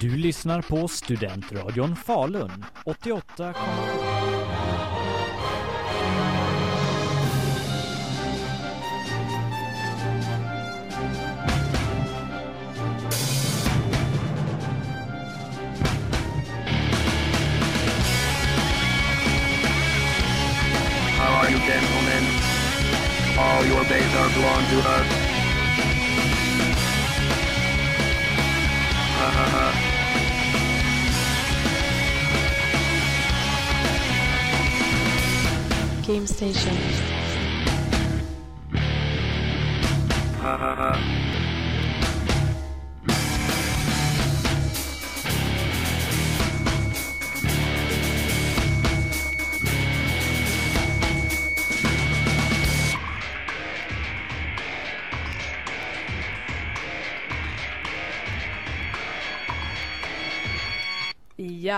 Du lyssnar på Studentradion Falun 88,7. How are you, gentlemen? All your days are belong to us. Game Station.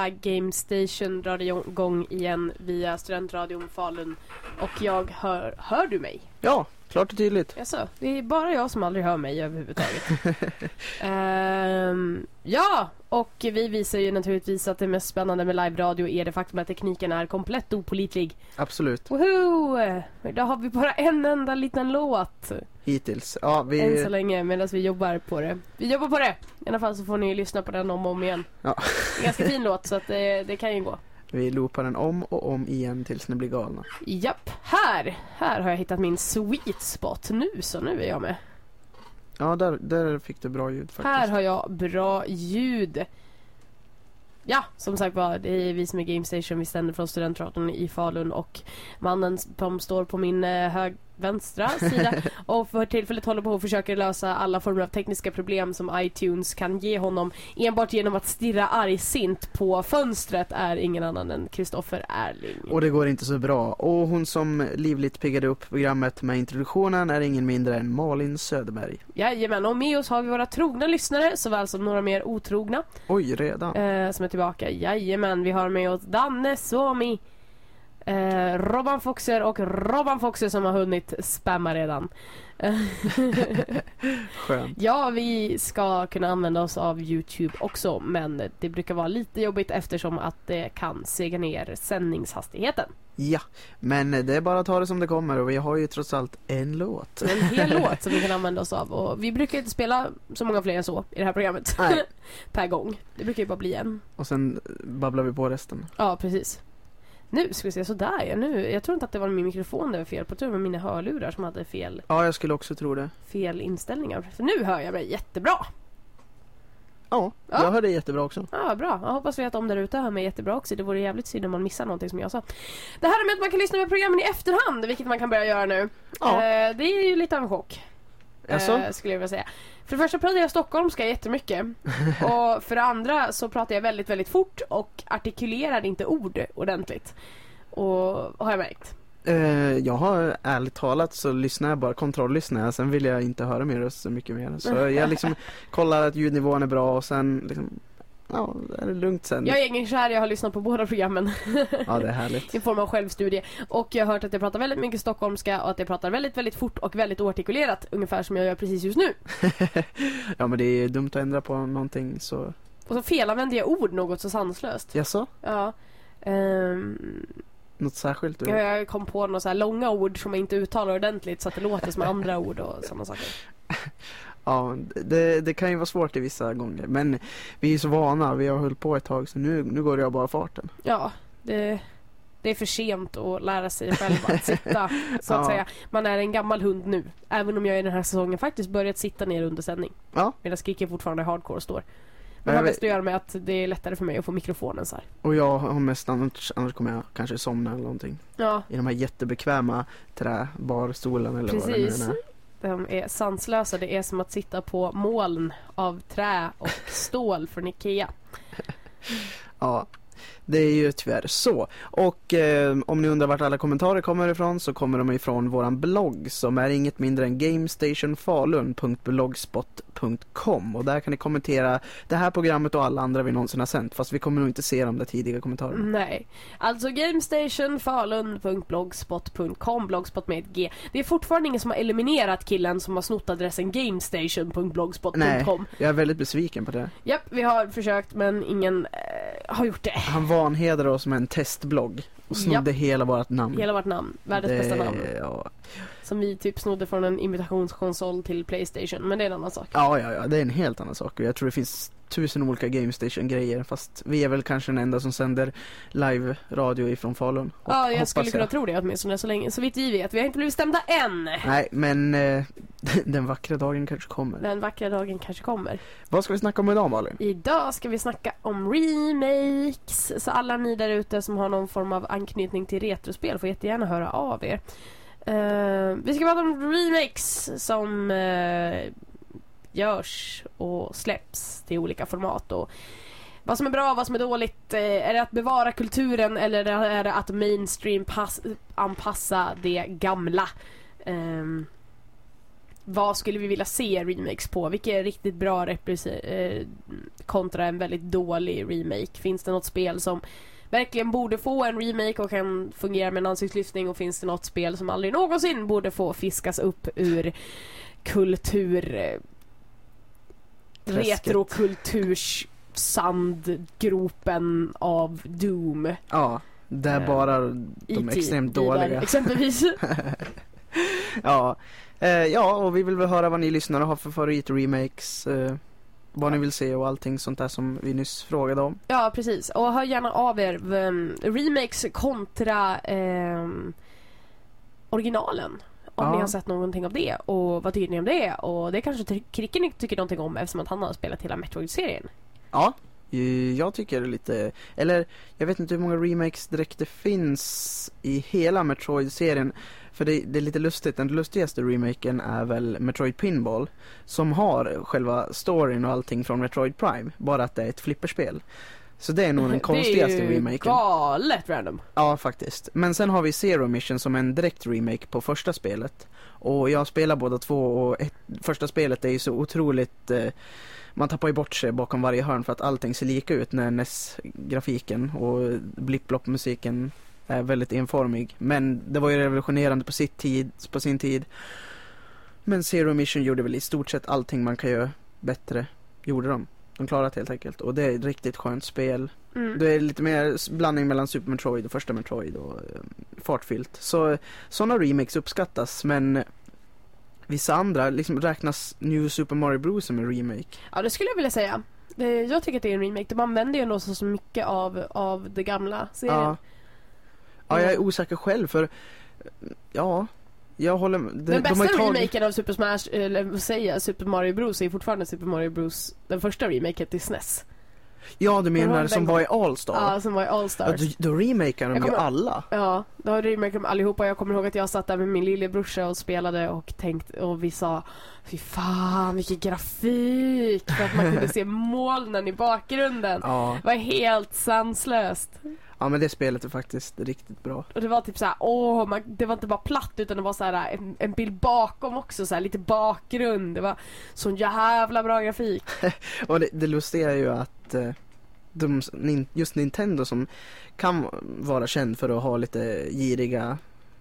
Ja, Game Station drar igång igen via Studentradion Falun. Och jag hör... Hör du mig? Ja, klart och tydligt. Jaså, det är bara jag som aldrig hör mig överhuvudtaget. Ehm, ja, och vi visar ju naturligtvis att det mest spännande med live-radio är det faktum att tekniken är komplett opolitlig. Absolut. Woho! Idag har vi bara en enda liten låt Hittills. Ja, än så vi... länge medan vi jobbar på det. Vi jobbar på det! I alla fall så får ni lyssna på den om och om igen. Ja. Ganska fin låt så att det, det kan ju gå. Vi loopar den om och om igen tills ni blir galna. Japp, här! Här har jag hittat min sweet spot. Nu så, nu är jag med. Ja, där, där fick du bra ljud faktiskt. Här har jag bra ljud. Ja, som sagt var, det är vi som är Game Station. Vi sänder från Studentradion i Falun och mannen som står på min eh, hög vänstra sida och för tillfället håller på och försöker lösa alla former av tekniska problem som iTunes kan ge honom enbart genom att stirra argsint på fönstret är ingen annan än Kristoffer Erling. Och det går inte så bra. Och hon som livligt piggade upp programmet med introduktionen är ingen mindre än Malin Söderberg. Jajamän, och med oss har vi våra trogna lyssnare såväl som några mer otrogna. Oj, redan. eh, som är tillbaka. Jajamän, vi har med oss Danne Suomi, eh, Robban Foxer och Robban Foxer som har hunnit spamma redan. Skönt. ja, vi ska kunna använda oss av Youtube också men det brukar vara lite jobbigt eftersom att det kan sega ner sändningshastigheten. Ja, men det är bara att ta det som det kommer och vi har ju trots allt en låt. En hel låt som vi kan använda oss av och vi brukar inte spela så många fler än så i det här programmet. Nej. per gång. Det brukar ju bara bli en. Och sen babblar vi på resten. Ja, precis. Nu ska vi se, sådär ja. Nu, jag tror inte att det var min mikrofon det var fel på. Jag tror det var mina hörlurar som hade fel, Ja, jag skulle också tro det. fel inställningar. För nu hör jag mig jättebra. Ja, Ja. jag hör det jättebra också. Ja, bra. Jag hoppas vi att de där ute hör mig jättebra också. Det vore jävligt synd om man missar någonting som jag sa. Det här med att man kan lyssna på programmen i efterhand, vilket man kan börja göra nu. Ja. Eh, det är ju lite av en chock. Eh, skulle jag vilja säga. För det första pratar jag stockholmska jättemycket. och för det andra så pratar jag väldigt, väldigt fort och artikulerar inte ord ordentligt. Och har jag märkt. Eh, jag har ärligt talat så lyssnar jag bara, kontrolllyssnar jag, sen vill jag inte höra min röst så mycket mer. Så jag liksom kollar att ljudnivån är bra och sen liksom, ja, är det lugnt sen. Jag är egen kär, jag har lyssnat på båda programmen Ja, det är härligt. i form av självstudie. Och jag har hört att jag pratar väldigt mycket stockholmska och att jag pratar väldigt, väldigt fort och väldigt oartikulerat. Ungefär som jag gör precis just nu. ja, men det är dumt att ändra på någonting så, Och så felanvänder jag ord något så sanslöst. jaså? Ja. Ehm, Något särskilt? ja, jag kom på några så här långa ord som jag inte uttalar ordentligt så att det låter som andra ord och sådana saker. Ja, det, det kan ju vara svårt i vissa gånger, men vi är så vana, vi har hållit på ett tag så nu, nu går det bara farten. Ja, det, det är för sent att lära sig själv att sitta, så att Ja. säga. Man är en gammal hund nu. Även om jag i den här säsongen faktiskt börjat sitta ner under sändning. Ja. Medan skriker fortfarande hardcore står. Men det har mest att göra med att det är lättare för mig att få mikrofonen så här. Och jag har mest annars, annars kommer jag kanske somna eller någonting. Ja, I de här jättebekväma träbarstolarna eller vad det nu Precis. är de är sanslösa. Det är som att sitta på moln av trä och stål från Ikea. Ja, det är ju tyvärr så. Och eh, om ni undrar vart alla kommentarer kommer ifrån så kommer de ifrån våran blogg som är inget mindre än gamestationfalun.blogspot.com och där kan ni kommentera det här programmet och alla andra vi någonsin har sänt fast vi kommer nog inte se de där tidiga kommentarerna. Nej. Alltså gamestationfalun.blogspot.com Blogspot med ett G. Det är fortfarande ingen som har eliminerat killen som har snott adressen gamestation.blogspot.com. Jag är väldigt besviken på det. Japp, vi har försökt men ingen eh, har gjort det. Han vanhedrade oss med en testblogg och snodde hela vårt namn. Hela vårt namn. Världens det, bästa namn. Ja. Som vi typ snodde från en imitationskonsol till Playstation. Men det är en annan sak. ja, ja, ja, det är en helt annan sak. Jag tror det finns tusen olika GameStation-grejer fast vi är väl kanske den enda som sänder live-radio ifrån Falun. Och Ja, jag skulle kunna tro det åtminstone så länge. Så vitt vi vet. Vi har inte blivit stämda än. Nej, men eh, den vackra dagen kanske kommer. Den vackra dagen kanske kommer. Vad ska vi snacka om idag Malin? Idag ska vi snacka om remakes. Så alla ni där ute som har någon form av anknytning till retrospel får jättegärna höra av er. Eh, vi ska prata om remakes som eh, görs och släpps till olika format. Och vad som är bra, vad som är dåligt. Eh, är det att bevara kulturen eller är det att mainstream pass- anpassa det gamla? Um, vad skulle vi vilja se remakes på? Vilka är riktigt bra eh, kontra en väldigt dålig remake? Finns det något spel som verkligen borde få en remake och kan fungera med en ansiktslyftning och finns det något spel som aldrig någonsin borde få fiskas upp ur kultur retrokulturs sandgropen av Doom. Ja, där Eh, bara de E.T. extremt dåliga. Exempelvis. Ja, eh, ja och vi vill väl höra vad ni lyssnare har för favorit-remakes. Eh, vad ni vill se och allting sånt där som vi nyss frågade om. Ja, precis. Och hör gärna av er. um, remakes kontra ehm, originalen. Om Ja. ni har sett någonting av det. Och vad tycker ni om det? Och det kanske Kricken tycker någonting om eftersom att han har spelat hela Metroid-serien. Ja, jag tycker lite, eller jag vet inte hur många remakes direkt det finns i hela Metroid-serien. För det, det är lite lustigt, den lustigaste remaken är väl Metroid Pinball. Som har själva storyn och allting från Metroid Prime, bara att det är ett flipperspel. Så det är nog den konstigaste det är ju remaken. galet random. Ja, faktiskt. Men sen har vi Zero Mission som är en direkt remake på första spelet. Och jag spelar båda två och ett, första spelet är ju så otroligt eh, man tappar ju bort sig bakom varje hörn för att allting ser lika ut när NES-grafiken och blipp-blopp-musiken är väldigt enformig. Men det var ju revolutionerande på, sitt tid, på sin tid. Men Zero Mission gjorde väl i stort sett allting man kan göra bättre, gjorde de. De klarade det helt enkelt. Och det är ett riktigt skönt spel. Mm. Det är lite mer blandning mellan Super Metroid och första Metroid och eh, fartfyllt. Så sådana remakes uppskattas men vissa andra, liksom räknas New Super Mario Bros som en remake. Ja, det skulle jag vilja säga. Det, jag tycker att det är en remake. De använder ju ändå så, så mycket av, av det gamla serien. Ja. ja, jag är osäker själv för ja, jag håller med. De, Den de bästa ju tagit- remaken av Super Smash, eller vad säger jag, Super Mario Bros är fortfarande Super Mario Bros, den första remaken till SNES. Ja, du menar den som var i All-Star? Ja, som var i All Ja, då, då remakar de ju alla. Ja, då har remake dem allihopa. Jag kommer ihåg att jag satt där med min lillebrorsa och spelade och tänkte och vi sa Fy fan vilken grafik! För att man kunde se molnen i bakgrunden. Ja, Det var helt sanslöst. Ja, men det spelet är faktiskt riktigt bra. Och det var typ såhär, åh, man, det var inte bara platt utan det var så här en, en bild bakom också, så här, lite bakgrund. Det var sån jävla bra grafik. Och det, det lustiga är ju att eh, de, just Nintendo som kan vara känd för att ha lite giriga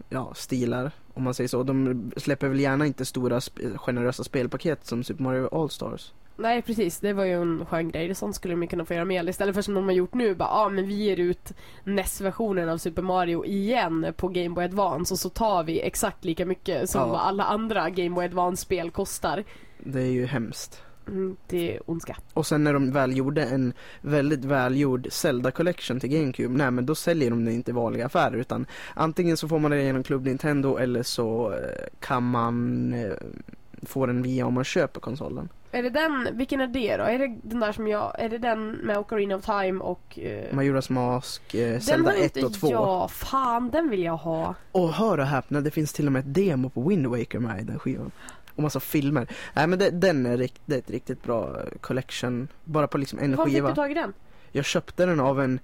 ja, stilar om man säger så. De släpper väl gärna inte stora sp- generösa spelpaket som Super Mario All-Stars. Nej precis, det var ju en skön grej. Det sånt skulle de kunna få göra mer. Istället för som de har gjort nu, bara ah, men vi ger ut NES-versionen av Super Mario igen på Game Boy Advance och så tar vi exakt lika mycket som Ja. vad alla andra Game Boy Advance-spel kostar. Det är ju hemskt. Mm, det är ondska. Och sen när de väl gjorde en väldigt välgjord Zelda Collection till GameCube, nej men då säljer de det inte i vanliga affärer utan antingen så får man det genom Club Nintendo eller så eh, kan man eh, få den via om man köper konsolen. Är det den, vilken är det då? Är det den där som jag, är det den med Ocarina of Time och... eh, Majoras Mask, eh, Zelda har 1 inte och 2. jag, fan den vill jag ha. Och hör och häpna, det finns till och med ett demo på Wind Waker med i den skivan. Och massa filmer. Nej men det, den är, rikt, det är ett riktigt bra collection. Bara på liksom en Var fick skiva. du tag i den? Jag köpte den av en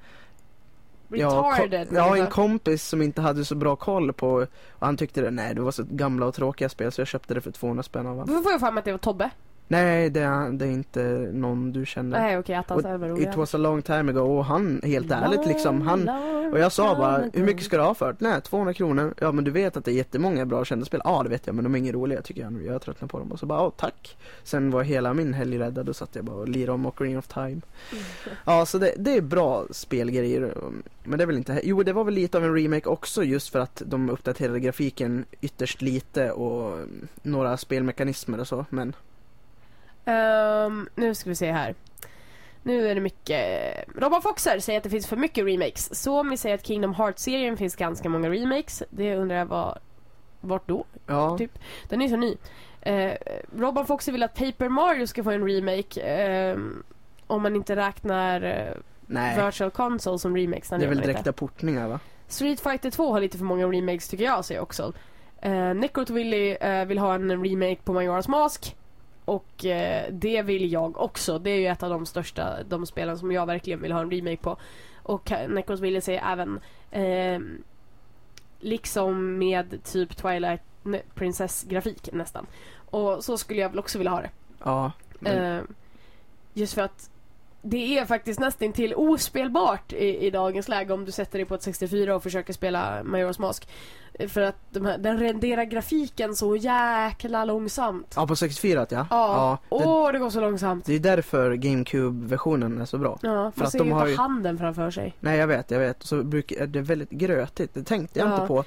Ja, retarded. ko- ja, en liksom. kompis som inte hade så bra koll på, och han tyckte det, nej det var så gamla och tråkiga spel så jag köpte det för 200 spänn av honom. Varför får jag mig att det var Tobbe? Nej, det är, det är inte någon du känner. Nej okej, att han Och så här var It was a long time ago och han, helt ärligt liksom, han och jag sa bara, hur mycket ska du ha för? Nej, 200 kronor. Ja men du vet att det är jättemånga bra kända spel. Ja det vet jag men de är inga roliga tycker jag. Jag tröttnar på dem. Och så bara, ja tack. Sen var hela min helg räddad och satt jag bara och lirade om Ocarina of Time. Ja så det, det är bra spelgrejer. Men det är väl inte, jo det var väl lite av en remake också just för att de uppdaterade grafiken ytterst lite och några spelmekanismer och så. Men Ehm, nu ska vi se här. Nu är det mycket... Robban Foxer säger att det finns för mycket remakes. Somi säger att Kingdom Hearts-serien finns ganska många remakes. Det undrar jag var... Vart då? ja, Typ. Den är så ny. Uh, Robban Foxer vill att Paper Mario ska få en remake. ehm, om man inte räknar uh, nej. Virtual Console som remakes. Det är väl inte. direkta portningar va? Street Fighter 2 har lite för många remakes tycker jag, säger också. Uh, Necrot Willy eh, vill ha en remake på Majora's Mask. Och eh, det vill jag också. Det är ju ett av de största, de spelen som jag verkligen vill ha en remake på. Och eh, Necrot Willy säger även, ehm, liksom med typ Twilight Princess-grafik nästan. Och så skulle jag väl också vilja ha det. Ja. Men, Eh, just för att det är faktiskt nästan till ospelbart i, i dagens läge om du sätter dig på ett 64 och försöker spela Majora's Mask. För att de här, den renderar grafiken så jäkla långsamt. ja på 64 ja. Ja, ja det, åh det går så långsamt. det är därför GameCube-versionen är så bra. Ja, för att ser de ju har inte ju- handen framför sig. Nej jag vet, jag vet. Så brukar, är det väldigt grötigt. Det tänkte jag Ja. inte på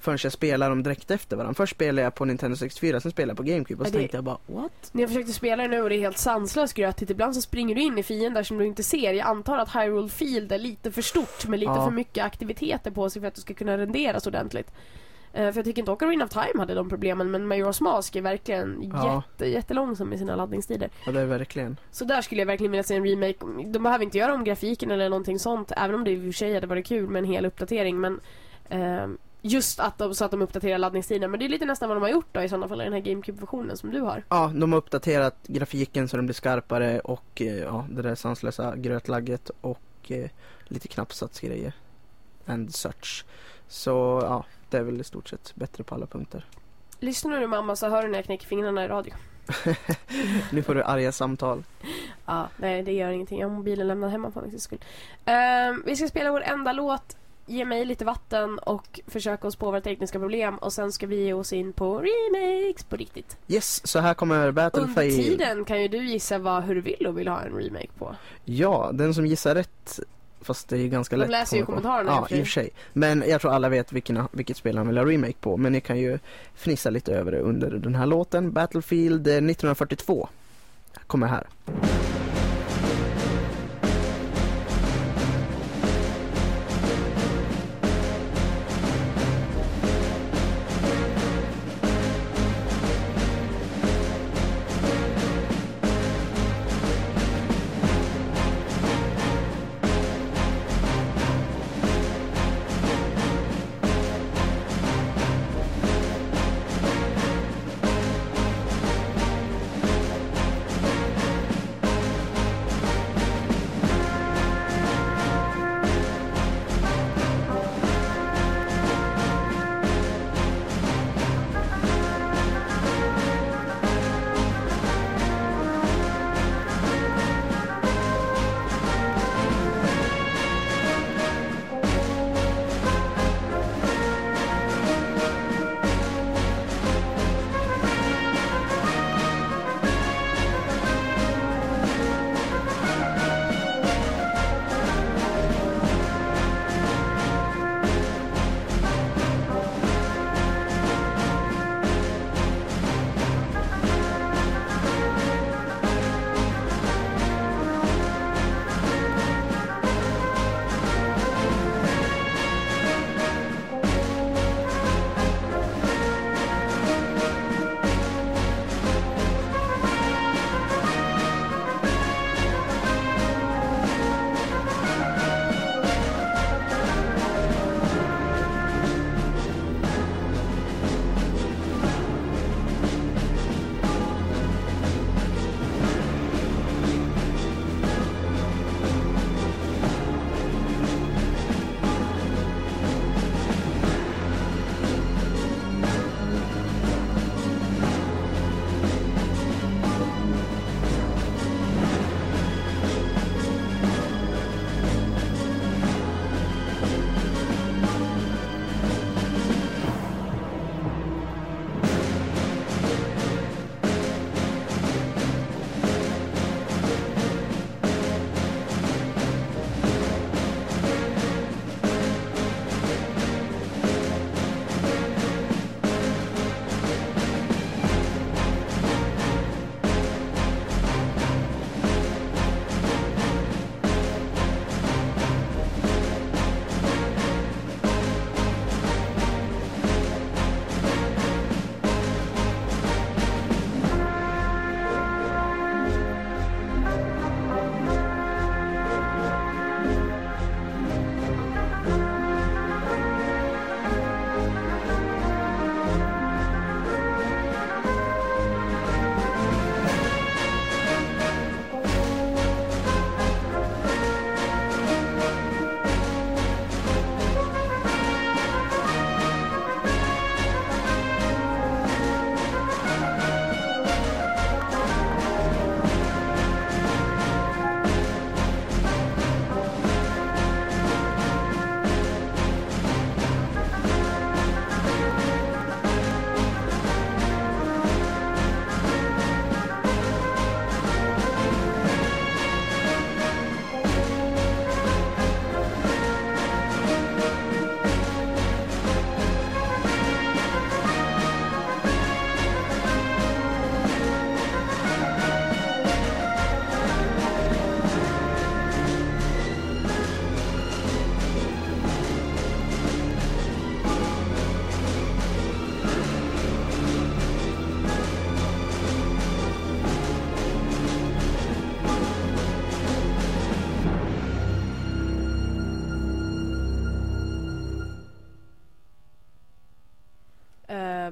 förrän jag spelade dem direkt efter varandra. Först spelade jag på Nintendo 64, sen spelade jag på GameCube och så det- tänkte jag bara what? När jag försökte spela det nu och det är helt sanslöst grötigt. Ibland så springer du in i fiender som du inte ser. Jag antar att Hyrule Field är lite för stort med lite Ja. för mycket aktiviteter på sig för att det ska kunna renderas ordentligt. Eh, för jag tycker inte Ocarina of Time hade de problemen men Majora's Mask är verkligen Ja. jätte, jättelångsam i sina laddningstider. Ja det är verkligen. Så där skulle jag verkligen vilja se en remake. De behöver inte göra om grafiken eller någonting sånt även om det i och för sig hade varit kul med en hel uppdatering men ehm, Just att de, så att de uppdaterar laddningstiden. Men det är lite nästan vad de har gjort då i sådana fall i den här GameCube-versionen som du har. Ja, de har uppdaterat grafiken så den blir skarpare och eh, ja, det där sanslösa grötlagget och eh, lite knappsatsgrejer. And such. Så ja, det är väl i stort sett bättre på alla punkter. Lyssnar du mamma så hör du när jag knäcker fingrarna i radio. Nu får du arga samtal. Ja, nej det gör ingenting. Jag har mobilen lämnad hemma för min skull. Ehm, vi ska spela vår enda låt. Ge mig lite vatten och försöka oss på våra tekniska problem. Och sen ska vi ge oss in på remakes på riktigt. Yes, så här kommer Battlefield. Under tiden kan ju du gissa vad Hur vill och vill ha en remake på. Ja, den som gissar rätt Fast det är ju ganska De lätt läser ju kommentarerna Ja, i och för sig. Men jag tror alla vet vilken, vilket spel han vill ha remake på. Men ni kan ju fnissa lite över det under den här låten. Battlefield eh, 1942. Kommer här.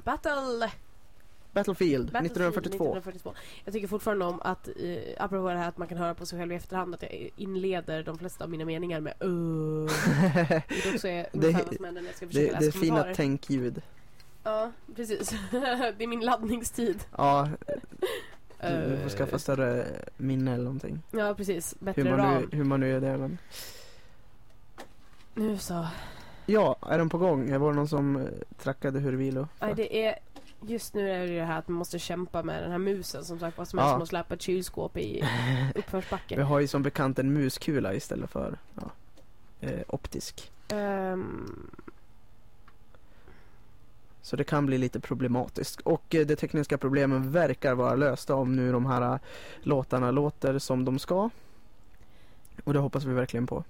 Battle Battlefield, Battlefield 1942. 1942. Jag tycker fortfarande om att, eh, apropå det här att man kan höra på sig själv i efterhand, att jag inleder de flesta av mina meningar med uh. Också är Det- när jag ska Det, det är fina tänkljud. Ja, precis. det är min laddningstid. Ja, du, du Eh, får skaffa större minne eller någonting. Ja, precis. Bättre Hur man, ram. nu, hur man nu gör det. Men... Nu så. Ja, är den på gång? Det var någon som eh, trackade Hurvilo. Nej, det är... Just nu är det ju det här att man måste kämpa med den här musen som sagt vad som är Ja. som att släpa ett kylskåp i Vi uppförsbacke. har ju som bekant en muskula istället för ja, eh, optisk. Ehm, Så det kan bli lite problematiskt. Och eh, de tekniska problemen verkar vara lösta om nu de här eh, låtarna låter som de ska. Och det hoppas vi verkligen på.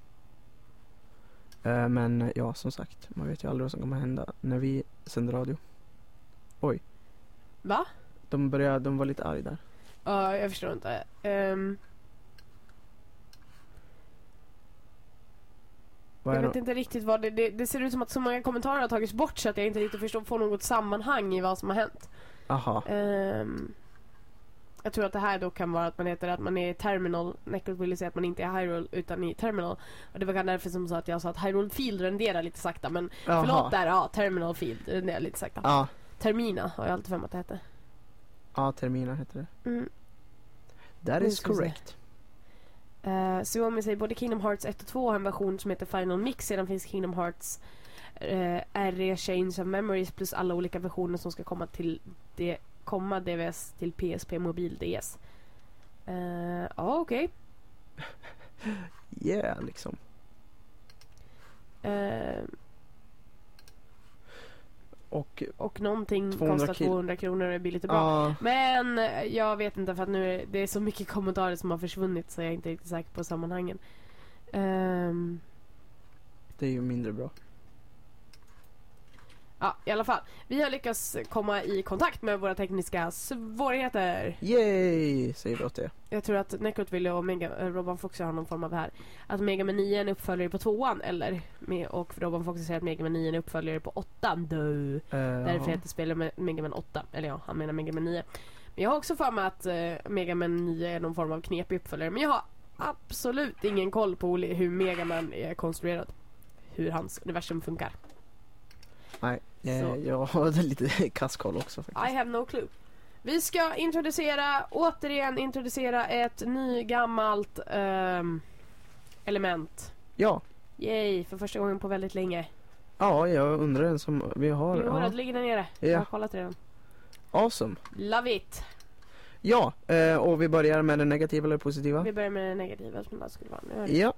Eh, Men ja, som sagt, man vet ju aldrig vad som kommer hända när vi sänder radio. va? De började, de var lite arg där. Ja, jag förstår inte. Vad jag vet inte riktigt vad det, det... Det ser ut som att så många kommentarer har tagits bort så att jag inte riktigt förstår, får något sammanhang i vad som har hänt. Aha, Ehm, jag tror att det här då kan vara att man heter att man är Terminal. Necrot ville säga att man inte är Hyrule utan i Terminal. Och det var kanske därför som så att jag sa att Hyrule Field renderar lite sakta. Men förlåt Jaha. där, ja, Terminal Field renderar lite sakta. Ja, Termina har jag alltid för mig att det hette. ja, terminer heter det. Mm. That is correct. Uh, Suomi säger både Kingdom Hearts 1 och 2 har en version som heter Final Mix. Sedan finns Kingdom Hearts uh, RE Change of Memories plus alla olika versioner som ska komma till det komma DVS till PSP Mobil DS. Uh, Ja, okej. Yeah, liksom. Eh, Och och någonting 200 kostar kil- 200 kronor och är billigt och bra. ja, Men eh, jag vet inte för att nu är det är så mycket kommentarer som har försvunnit så jag är inte riktigt säker på sammanhangen. Ehm, det är ju mindre bra. Ja, i alla fall. Vi har lyckats komma i kontakt med våra tekniska svårigheter. Yay, säger vi åt det. Jag tror att Necrot ville och Mega, eh, Robban Fox har någon form av här. Att Mega Man 9 är en uppföljare på tvåan eller? Med, och Robban Fox säger att Mega Man 9 är en uppföljare på åttan. Dö. Uh, Därför heter spelet Me- Mega Man 8. Eller ja, han menar Mega Man 9. Men jag har också för mig att eh, Mega Man 9 är någon form av knepig uppföljare. Men jag har absolut ingen koll på hur Mega Man är konstruerad. Hur hans universum funkar. Nej, eh, Så. jag har lite kasskoll också faktiskt. I have no clue. Vi ska introducera, återigen introducera ett nygammalt ehm, element. Ja, Yay, för första gången på väldigt länge. ja, jag undrar en som vi har. Jo, Ja. det ligger där nere. Ja. Jag har kollat redan. Awesome. Love it! Ja, eh, och vi börjar med det negativa eller positiva? Vi börjar med det negativa som det skulle vara. Nu det Ja,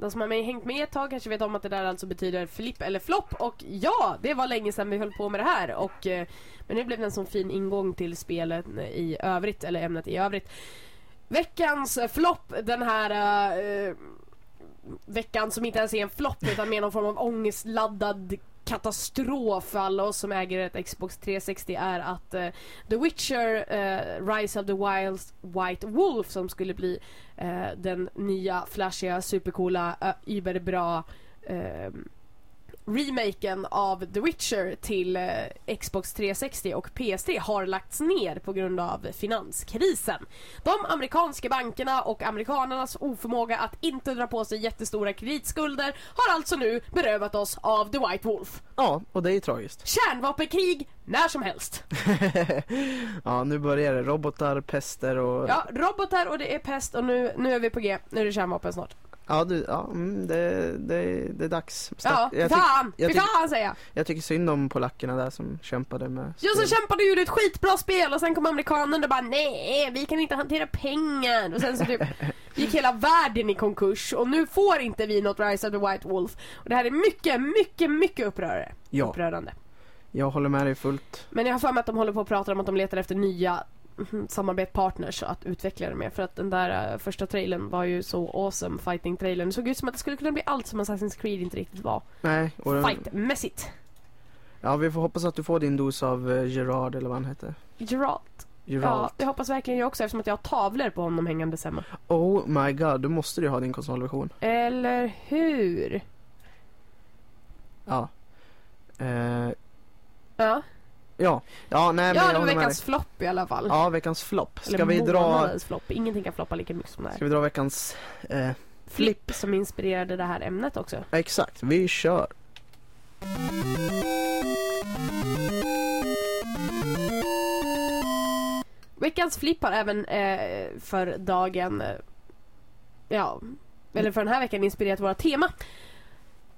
de som har hängt med ett tag kanske vet om att det där alltså betyder flipp eller flopp och ja, det var länge sedan vi höll på med det här och eh, men nu blev det en sån fin ingång till spelet i övrigt, eller ämnet i övrigt. Veckans flopp, den här Uh, veckan som inte ens är en flopp utan mer någon form av ångestladdad katastrof för alla oss som äger ett Xbox 360 är att uh, The Witcher uh, Rise of the Wild White Wolf som skulle bli uh, den nya flashiga supercoola uh, überbra uh, ehm, remaken av The Witcher till eh, Xbox 360 och PS3 har lagts ner på grund av finanskrisen. De amerikanska bankerna och amerikanernas oförmåga att inte dra på sig jättestora kreditskulder har alltså nu berövat oss av The White Wolf. ja, och det är ju tragiskt. Kärnvapenkrig när som helst. ja, nu börjar det. Robotar, pester och... Ja, robotar och det är pest och nu, nu är vi på G. Nu är det kärnvapen snart. Ja, du, ja mm, det, det, det är dags. Stack- Ja, jag, fan! jag tyck- fan säger jag. jag tycker synd om polackerna där som kämpade med så spel. kämpade och gjorde ett skitbra spel och sen kom amerikanerna och bara nej, vi kan inte hantera pengar. Och sen så typ gick hela världen i konkurs och nu får inte vi något Rise of the White Wolf. Och det här är mycket, mycket, mycket upprörande. Ja, upprörande. jag håller med dig fullt. Men jag har för mig att de håller på att prata om att de letar efter nya samarbetspartners att utveckla det med. För att den där eh, första trailern var ju så awesome, fighting-trailern. Det såg ut som att det skulle kunna bli allt som Assassin's Creed inte riktigt var. Nej, och den, Fight-mässigt. ja, vi får hoppas att du får din dos av eh, Gerard eller vad han heter. Geralt. Gerard. Ja, det hoppas verkligen jag också eftersom att jag har tavlor på honom hängandes hemma. Oh my god, då måste du ha din konsolversion. Eller hur? Ja. Eh, Ja, ja, ja nej men ja det var veckans flopp i alla fall. Ja, veckans flopp. Ska Eller vi dra, månadens flopp. Ingenting kan floppa lika mycket som det här. ska vi dra veckans, eh, Flipp som inspirerade det här ämnet också. exakt, vi kör. Veckans flipp har även eh, för dagen, eh, ja, eller för den här veckan inspirerat våra tema.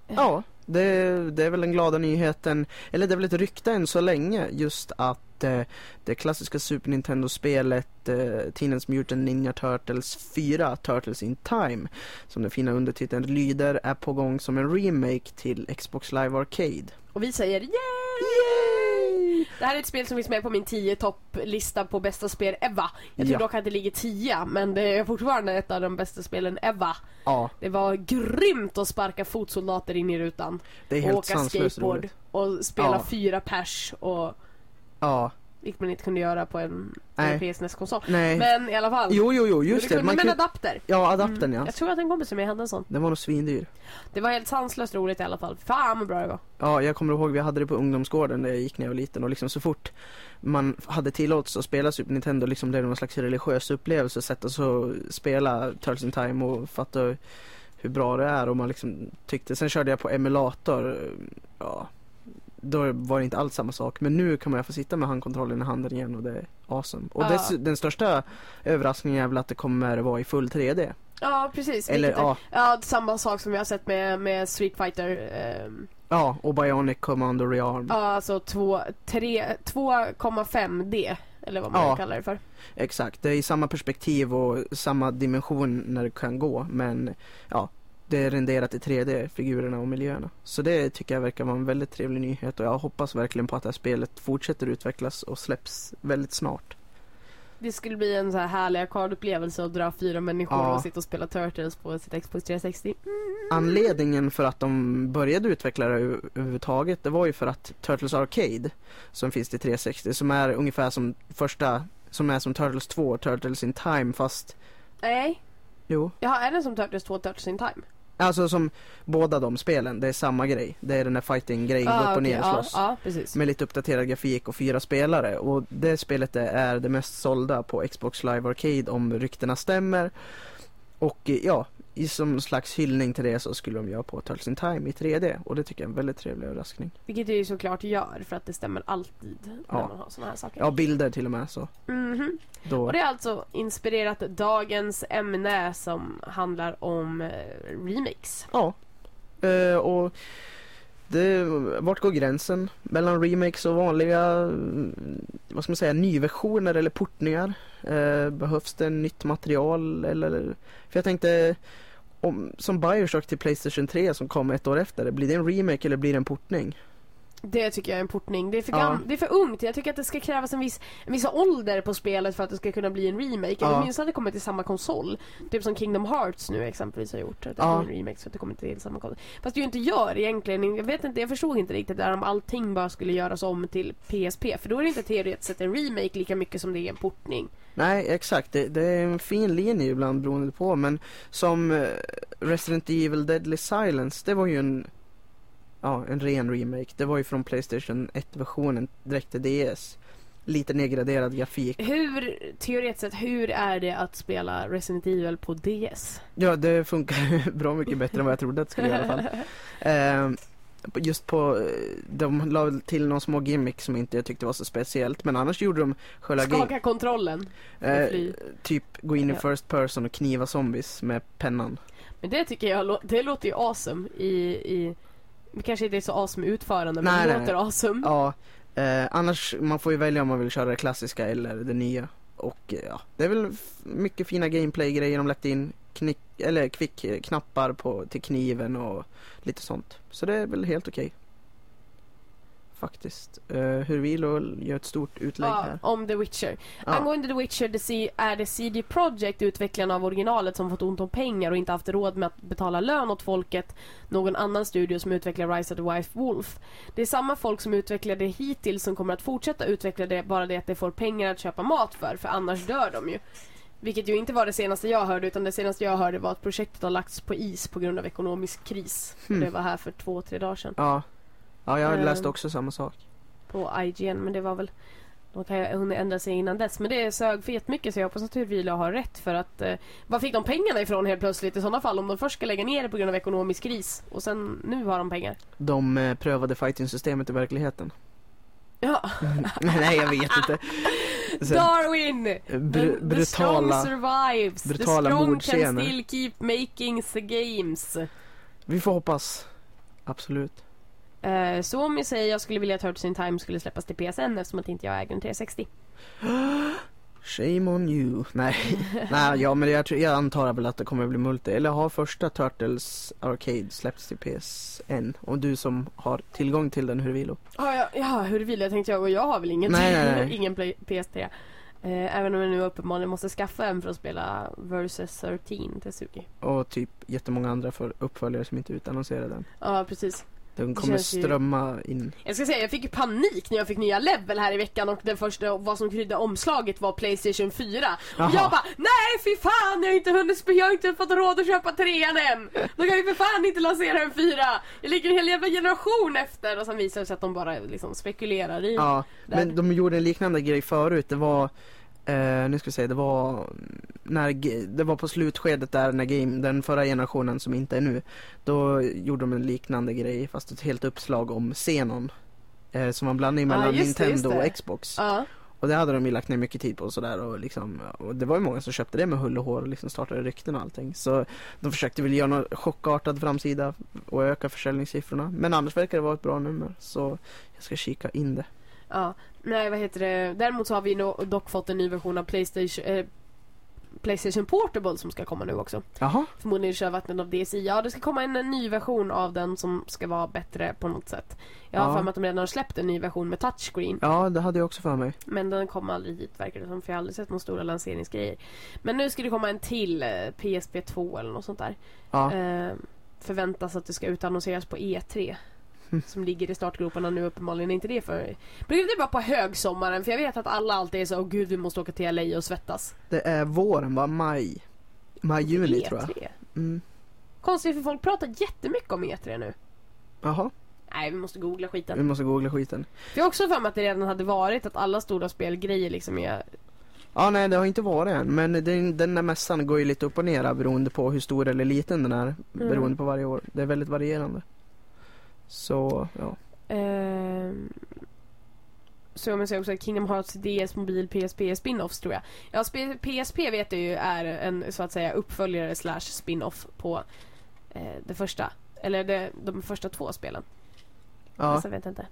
Ja, det, det är väl den glada nyheten, eller det är väl ett rykte än så länge, just att eh, det klassiska Super Nintendo-spelet eh, Teenage Mutant Ninja Turtles 4, Turtles in Time, som den fina undertiteln lyder, är på gång som en remake till Xbox Live Arcade. Och vi säger yay! Det här är ett spel som finns med på min 10 topplista på bästa spel ever. Jag tror Ja. dock att det ligger 10 men det är fortfarande ett av de bästa spelen ever. Ja, Det var grymt att sparka fotsoldater in i rutan. det är Och helt åka sanslöst skateboard roligt. och spela Ja. fyra pers och Ja, vilket man inte kunde göra på en Nej. europeisk NES-konsol. nej. Men i alla fall. Jo, jo, jo, just det. Man med en kan... adapter. Ja, adaptern ja. Jag tror att en kompis med hade en sån. Den var nog svindyr. Det var helt sanslöst roligt i alla fall. Fan vad bra det var. Ja, jag kommer ihåg vi hade det på ungdomsgården där jag gick när jag var liten och liksom så fort man hade tillåtelse att spela Super Nintendo liksom blev det någon slags religiös upplevelse att sätta sig och spela Turtles in Time och fatta hur bra det är och man liksom tyckte, sen körde jag på emulator, ja då var det inte alls samma sak men nu kan man ju få sitta med handkontrollen i handen igen och det är awesome. Och Ja. dess, den största överraskningen är väl att det kommer vara i full 3D. Ja precis. Eller är- ja, Ja, samma sak som vi har sett med, med Street Fighter. ehm, ja och Bionic Commando Rearm. ja, alltså två- tre- 2,5D. Eller vad man Ja. kallar det för. Exakt, det är i samma perspektiv och samma dimension när det kan gå men ja, det renderat i 3D, figurerna och miljöerna. Så det tycker jag verkar vara en väldigt trevlig nyhet och jag hoppas verkligen på att det här spelet fortsätter utvecklas och släpps väldigt snart. Det skulle bli en så här härlig arkadupplevelse att dra fyra människor Ja. och sitta och spela Turtles på sitt Xbox 360. Anledningen för att de började utveckla det över- överhuvudtaget det var ju för att Turtles Arcade som finns till 360 som är ungefär som första, som är som Turtles 2, Turtles in Time fast Nej. jo, Jaha, är det som Turtles 2 Turtles in Time? Alltså som båda de spelen, det är samma grej. Det är den här fighting-grejen, gå upp och Ah, okej, ner och slåss. ja, precis. med lite uppdaterad grafik och fyra spelare och det spelet är det mest sålda på Xbox Live Arcade om ryktena stämmer. Och ja, i som slags hyllning till det så skulle de göra på Turtles in Time i 3D och det tycker jag är en väldigt trevlig överraskning. Vilket det ju såklart gör för att det stämmer alltid när Ja. man har såna här saker. Ja, bilder till och med så. Mhm. Då, Och det är alltså inspirerat dagens ämne som handlar om eh, remakes. ja. Eh, och det, vart går gränsen mellan remakes och vanliga, mm, vad ska man säga, nyversioner eller portningar? Eh, behövs det nytt material eller? För jag tänkte, om, som Bioshock till Playstation 3 som kom ett år efter, blir det en remake eller blir det en portning? Det tycker jag är en portning. Det är för, Ja. gam- det är för ungt. Jag tycker att det ska krävas en viss, en viss ålder på spelet för att det ska kunna bli en remake. Ja. Eller åtminstone att det kommer till samma konsol. Typ som Kingdom Hearts nu exempelvis har gjort. Att det Ja. en remake så att det kommer till samma konsol. Fast det ju inte gör egentligen. Jag vet inte, jag förstod inte riktigt där om allting bara skulle göras om till PSP. För då är det inte teoretiskt sett en remake lika mycket som det är en portning. Nej, exakt. Det, det är en fin linje ibland beroende på men som eh, Resident Evil Deadly Silence, det var ju en ja, en ren remake. Det var ju från Playstation 1-versionen direkt till DS. Lite nedgraderad grafik. Hur, teoretiskt sett, hur är det att spela Resident Evil på DS? Ja, det funkar bra mycket bättre än vad jag trodde att det skulle i alla fall. Eh, just på, de la till någon små gimmick som inte jag tyckte var så speciellt. Men annars gjorde de själva Skaka kontrollen. eh, typ gå in i first person och kniva zombies med pennan. Men det tycker jag, det låter ju awesome i, i kanske inte är så awesome utförande men Nej, det nej, låter awesome. Ja, eh, annars man får ju välja om man vill köra det klassiska eller det nya. Och eh, ja, det är väl mycket fina gameplay-grejer de lagt in. Knick, eller kvick-knappar på, till kniven och lite sånt. Så det är väl helt okej. Faktiskt. Uh, hur vi gör ett stort utlägg Ja, här. om The Witcher. Ja. Angående The Witcher det är det CD Projekt, utvecklarna av originalet, som fått ont om pengar och inte haft råd med att betala lön åt folket. Någon annan studio som utvecklar Rise of the Wife Wolf. Det är samma folk som utvecklar det hittills som kommer att fortsätta utveckla det, bara det att de får pengar att köpa mat för, för annars dör de ju. Vilket ju inte var det senaste jag hörde, utan det senaste jag hörde var att projektet har lagts på is på grund av ekonomisk kris. Och det var här för två, tre dagar sedan. Ja. Ja, jag Ehm. läste också samma sak. på IGN men det var väl de kan ju hunnit ändra sig innan dess men det sög för jättemycket så jag hoppas att Hurvila har rätt för att eh, var fick de pengarna ifrån helt plötsligt i sådana fall om de först ska lägga ner det på grund av ekonomisk kris och sen nu har de pengar. De eh, prövade fighting-systemet i verkligheten. Ja, Nej, jag vet inte. Sen, Darwin! br- the, the strong brutala, survives. brutala the strong can still keep making the games. vi får hoppas. Absolut. Uh, Suomi säger jag skulle vilja att Hurts in Time skulle släppas till PSN eftersom att inte jag äger en 360. Shame on you. Nej, Nej ja, men jag, tror, jag antar väl att det kommer bli multi. Eller har första Turtles Arcade släppts till PSN? Och du som har tillgång till den, hur vill Ja, ja, Hurvila tänkte jag och jag har väl ingen, Nej, nej, nej. ingen play, PS3. Eh, även om jag nu uppenbarligen måste skaffa en för att spela Versus 13 Tezuki. Och typ jättemånga andra för uppföljare som inte utannonserade den. Ja, precis. Den kommer känns ju- strömma in. Jag ska säga, jag fick ju panik när jag fick nya level här i veckan och det första, vad som kryddade omslaget var Playstation 4. Och Jaha. jag bara, nej fy fan jag har inte hunnit spe- jag har inte fått råd att köpa trean än. De kan ju för fan inte lansera en fyra. Jag ligger en hel jävla generation efter och sen visar det sig att de bara liksom spekulerar i Ja, där. men de gjorde en liknande grej förut. Det var, eh, nu ska vi säga, det var när, det var på slutskedet där när game, den förra generationen som inte är nu, då gjorde de en liknande grej fast ett helt uppslag om Xenon. Eh, som var en blandning Ja, mellan just Nintendo det. och Xbox. Ja. Och det hade de ju lagt ner mycket tid på och sådär och liksom, och det var ju många som köpte det med hull och hår och liksom startade rykten och allting. Så de försökte väl göra någon chockartad framsida och öka försäljningssiffrorna. Men annars verkar det vara ett bra nummer så jag ska kika in det. Ja, nej vad heter det. Däremot så har vi dock fått en ny version av Playstation, eh, Playstation Portable som ska komma nu också. Jaha, Förmodligen kör vattnet av DSI. Ja, det ska komma en, en ny version av den som ska vara bättre på något sätt. Jag har Ja. för mig att de redan har släppt en ny version med touchscreen. ja det hade jag också för mig. Men den kommer aldrig hit verkar det som för jag har aldrig sett några stora lanseringsgrejer. Men nu ska det komma en till eh, PSP2 eller något sånt där. Ja. Eh, förväntas att det ska utannonseras på E3. Mm. Som ligger i startgroparna nu uppenbarligen är inte det för... Brukar det vara på högsommaren? För jag vet att alla alltid är så åh gud vi måste åka till LA och svettas. Det är våren va? Maj? Maj, juni tror jag. E3. Mm. Konstigt för folk pratar jättemycket om E3 nu. Jaha, Nej vi måste googla vi skiten. måste googla skiten. För jag har också för mig att det redan hade varit att alla stora spelgrejer liksom är... Ja nej det har inte varit än men den, den där mässan går ju lite upp och ner beroende på hur stor eller liten den är. Beroende på varje år. Det är väldigt varierande. Så ja. Ehm, så jag säger också att Kingdom Hearts DS, mobil, PSP spin-offs tror jag. Ja, sp- PSP vet jag ju är en så att säga uppföljare slash spin-off på eh, det första. Eller det, de första två spelen. ja. Alltså, jag vet inte.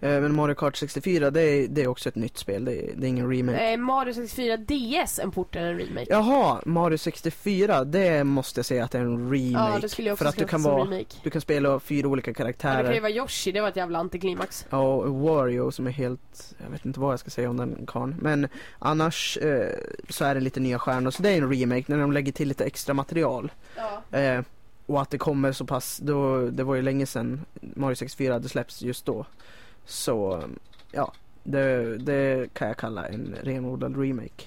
Eh, Men Mario Kart 64 det är, det är också ett nytt spel. Det är, det är ingen remake. Eh, Mario 64 DS en port eller en remake? Jaha, Mario 64 det måste jag säga att det är en remake. Ja, det skulle jag också för att du kan vara, remake. du kan spela fyra olika Ja, det karaktärer. kan ju vara Yoshi, det var ett jävla antiklimax. Ja, och Wario som är helt, jag vet inte vad jag ska säga om den karln. Men annars eh, så är det lite nya stjärnor. Så det är en remake när de lägger till lite extra material. Ja. Eh, och att det kommer så pass, då, det var ju länge sedan Mario 64 hade släppts just då. Så ja, det, det kan jag kalla en renodlad remake.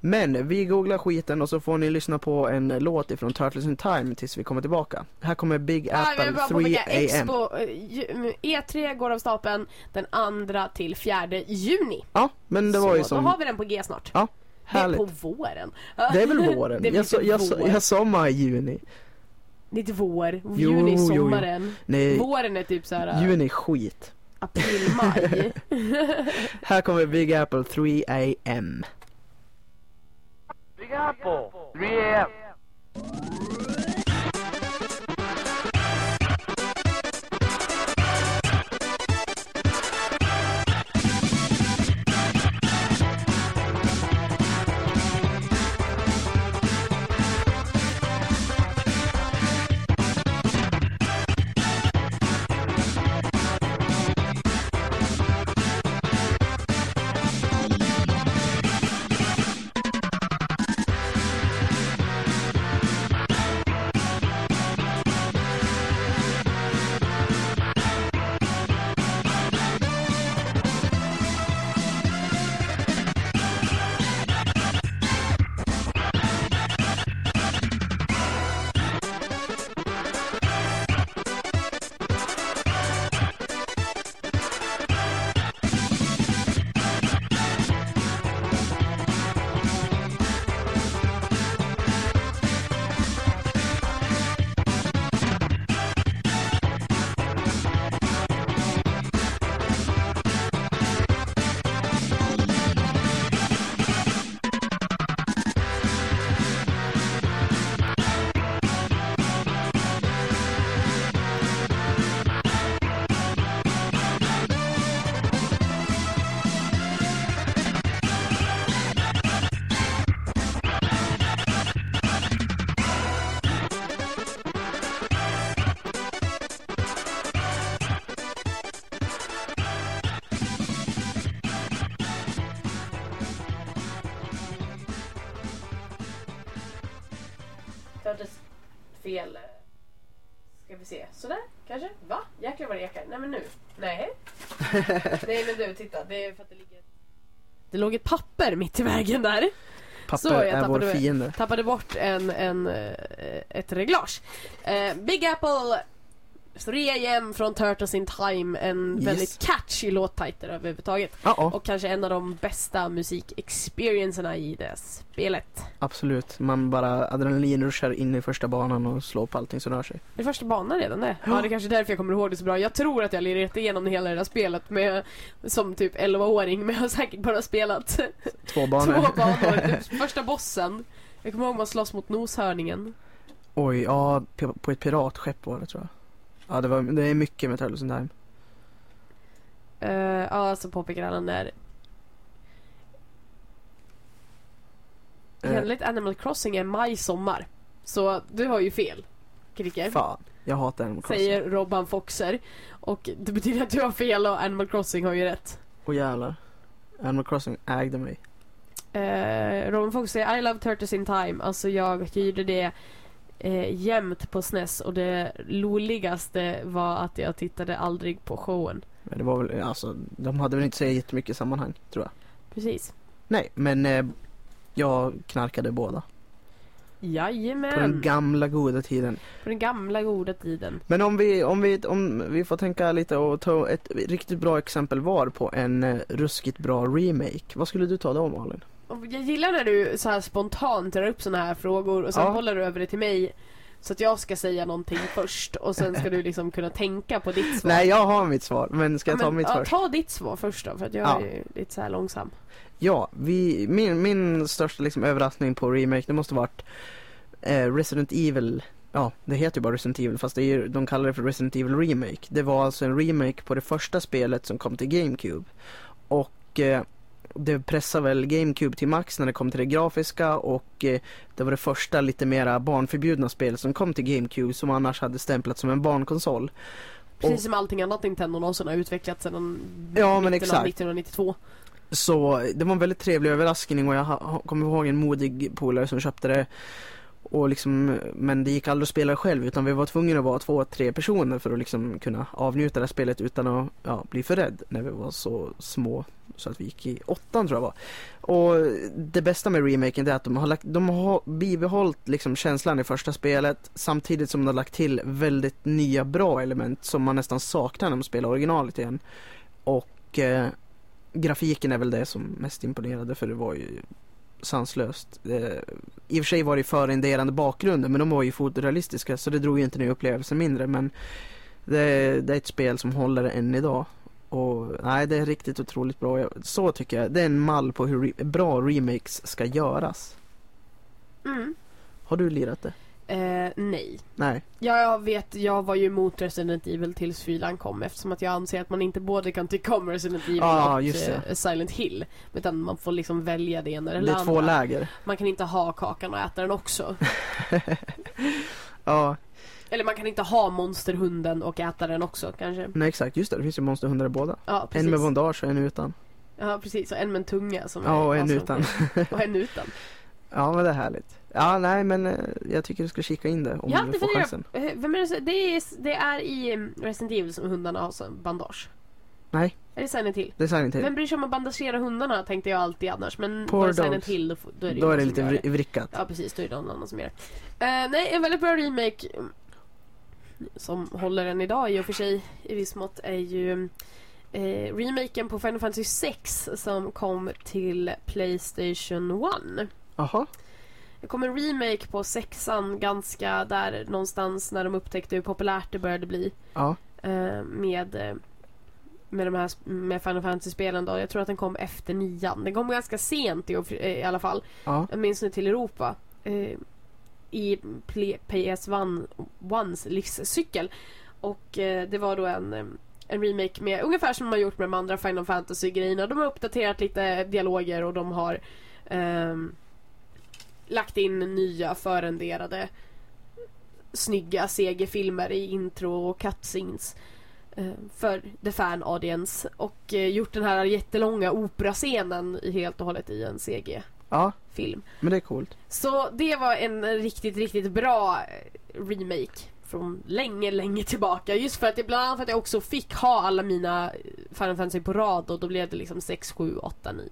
Men vi googlar skiten och så får ni lyssna på en låt ifrån Turtles in Time tills vi kommer tillbaka. Här kommer Big Apple bara 3 påpeka, AM. Expo, eh, ju- E3 går av stapeln den andra till fjärde juni. Ja, men det var ju så som då har vi den på G snart. Ja, Det är härligt. på våren. Det är väl våren? det är jag, sa, lite jag, vår. jag sa maj, juni. Det är inte vår. Jo, Juni är jo, jo. sommaren. Nej, Våren är typ såhär äh, juni är skit. April, maj. Här kommer Big Apple 3 AM. Big Apple. 3 Det låg ett papper mitt i vägen där. Papper Så, jag är vår tappade- fiende. Tappade bort en, en, eh, ett reglage. Eh, Big Apple 3AM från Turtles in Time. En Yes. väldigt catchy låttitel överhuvudtaget. Ja, ja, Och kanske en av de bästa musikexperiencerna i det spelet. absolut. Man bara adrenalinruschar in i första banan och slår på allting som rör sig. Det är första banan redan det. Ja, det är kanske är därför jag kommer ihåg det så bra. Jag tror att jag lirat igenom hela det där spelet med, som typ 11-åring, men jag har säkert bara spelat Två banor. två banor. Första bossen. Jag kommer ihåg man slåss mot noshörningen. Oj, ja, på ett piratskepp var det tror jag. Ja, det, var, det är mycket med Turtles in Time. Uh, ja, så påpekar han där. Eh. Enligt Animal Crossing är maj sommar. Så du har ju fel. Kricke. Fan, jag hatar Animal Crossing. Säger Robban Foxer. Och det betyder att du har fel och Animal Crossing har ju rätt. Åh jävlar. Animal Crossing ägde mig. Uh, Robban Foxer säger I love Turtles in Time. Alltså jag hyrde det eh, jämt på SNES och det roligaste var att jag tittade aldrig på showen. Men det var väl, alltså, de hade väl inte så jättemycket sammanhang, tror jag. Precis. Nej, men eh, jag knarkade båda. Jajamän. På den gamla goda tiden. på den gamla goda tiden. Men om vi, om vi, om vi får tänka lite och ta ett riktigt bra exempel var på en eh, ruskigt bra remake. Vad skulle du ta då Malin? Jag gillar när du så här spontant drar upp såna här frågor och sen Ja. bollar du över det till mig så att jag ska säga någonting först och sen ska du liksom kunna tänka på ditt svar. Nej, jag har mitt svar, men ska jag Ja, ta men, mitt ja, först? Ta ditt svar först då för att jag Ja. är lite så här långsam. Ja, vi, min, min största liksom överraskning på remake, det måste varit eh, Resident Evil Ja, det heter ju bara Resident Evil fast det är, ju- de kallar det för Resident Evil Remake. Det var alltså en remake på det första spelet som kom till GameCube. Och eh, det pressade väl GameCube till max när det kom till det grafiska och eh, det var det första lite mera barnförbjudna spelet som kom till GameCube som annars hade stämplat som en barnkonsol. Precis Och- som allting annat Nintendo någonsin har utvecklats sedan Ja, men exakt. 1992. Så det var en väldigt trevlig överraskning och jag kommer ihåg en modig polare som köpte det. Och liksom, men det gick aldrig att spela själv utan vi var tvungna att vara två, tre personer för att liksom kunna avnjuta det här spelet utan att ja, bli för rädd när vi var så små. Så att vi gick i åttan tror jag var. Och det bästa med remaken är att de har, lagt, de har bibehållit liksom känslan i första spelet samtidigt som de har lagt till väldigt nya bra element som man nästan saknar när man spelar originalet igen. Och eh, grafiken är väl det som mest imponerade för det var ju sanslöst. Eh, I och för sig var det ju förrenderande bakgrunder men de var ju fotorealistiska så det drog ju inte ner upplevelsen mindre men det, det är ett spel som håller än idag. Och nej, det är riktigt otroligt bra. Så tycker jag. Det är en mall på hur re- bra remakes ska göras. Mm. Har du lirat det? Eh, nej. Nej. Ja, jag vet, jag var ju emot Resident Evil tills fyran kom eftersom att jag anser att man inte både kan tycka om Resident Evil Ah, och eh, Silent Hill. Utan man får liksom välja det ena eller Det det är två andra. läger. Man kan inte ha kakan och äta den också. Ja, Eller man kan inte ha monsterhunden och äta den också kanske. nej exakt. Just det, det finns ju monsterhundar i båda. Ja. En med bandage och en utan. Ja, precis. Och en med en tunga som Ja, och en alltså- utan. och en utan. Ja, men det är härligt. Ja, nej men eh, jag tycker du ska kika in det om Ja, du får funderar chansen. Eh, Vem är det, det, är, det är i mm, Resident Evil som hundarna har så bandage. Nej, Är det Silent Hill? det är Silent Hill. Vem bryr sig om att bandagera hundarna tänkte jag alltid annars. Men Poor var det Silent. Hill då, då är det, Då är det lite som vri- vrickat. Ja precis, då är det någon annan som gör det. Eh, nej, en väldigt bra remake mm, som håller än idag i och för sig i viss mått är ju eh, remaken på Final Fantasy 6 som kom till Playstation 1. Jaha, Det kom en remake på sexan ganska där någonstans när de upptäckte hur populärt det började bli ja. eh, med eh, med de här med Final Fantasy-spelen då. Jag tror att den kom efter nian. Den kom ganska sent i, i alla fall. Ja, åtminstone till Europa. Eh, I Ple- PS1 Ones livscykel. Och eh, det var då en, eh, en remake med ungefär som de har gjort med de andra Final Fantasy-grejerna. De har uppdaterat lite dialoger och de har ehm, lagt in nya förrenderade snygga CG-filmer i intro och cutscenes eh, för the fan audience och eh, gjort den här jättelånga operascenen i helt och hållet i en CG Ja, film. men det är coolt. Så det var en riktigt, riktigt bra eh, remake från länge, länge tillbaka. Just för att det, bland annat för att jag också fick ha alla mina Final Fantasy på rad och då blev det liksom 6, 7, 8, 9.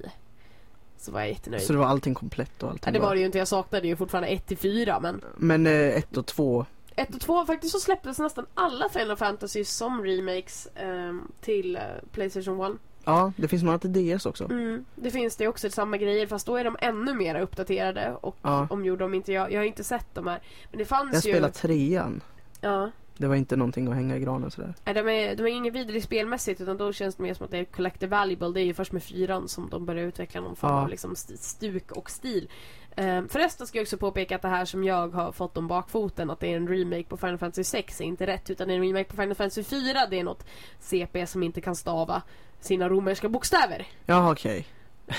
Så var jag jättenöjd. Så det var allting komplett och allting Ja, det var det ju inte, jag saknade ju fortfarande 1 till 4 men Men eh, ett och två, 1 och 2 faktiskt så släpptes nästan alla Final Fantasy som remakes ehm, till eh, Playstation 1. ja det finns några till DS också. Mm, det finns det också, samma grejer fast då är de ännu mer uppdaterade och Ja. omgjorda om inte jag, jag har inte sett de här. Men det fanns Jag ju... spelade trean. Ja. Det var inte någonting att hänga i granen sådär. Nej, de är, de är inget vidare spelmässigt utan då känns det mer som att det är Collector Valuable. Det är ju först med fyran som de börjar utveckla någon form Ja. av liksom st- stuk och stil. Um, förresten ska jag också påpeka att det här som jag har fått om bakfoten att det är en remake på Final Fantasy 6 är inte rätt utan det är en remake på Final Fantasy 4. Det är något CP som inte kan stava sina romerska bokstäver. Ja okej.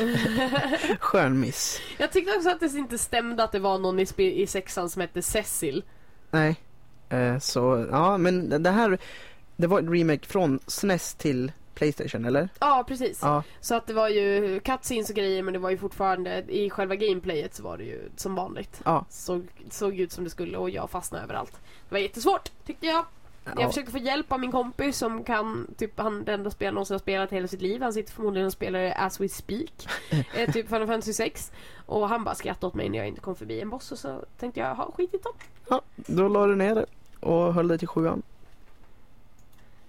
Skön miss. Jag tyckte också att det inte stämde att det var någon i, i sexan som hette Cecil. Nej. Eh, så, ja men det här, det var ett remake från SNES till Playstation eller? Ja, precis. Ja, Så att det var ju cutscenes och grejer men det var ju fortfarande i själva gameplayet så var det ju som vanligt. ja. Såg, såg ut som det skulle och jag fastnade överallt. Det var jättesvårt tyckte jag. Jag ja. försökte få hjälp av min kompis som kan, typ han det enda spel han någonsin har spelat hela sitt liv. Han sitter förmodligen och spelar As We Speak. eh, typ Final Fantasy 6. Och han bara skrattade åt mig när jag inte kom förbi en boss och så tänkte jag, ha skit i dem. ja, då la du ner det och höll dig till sjuan.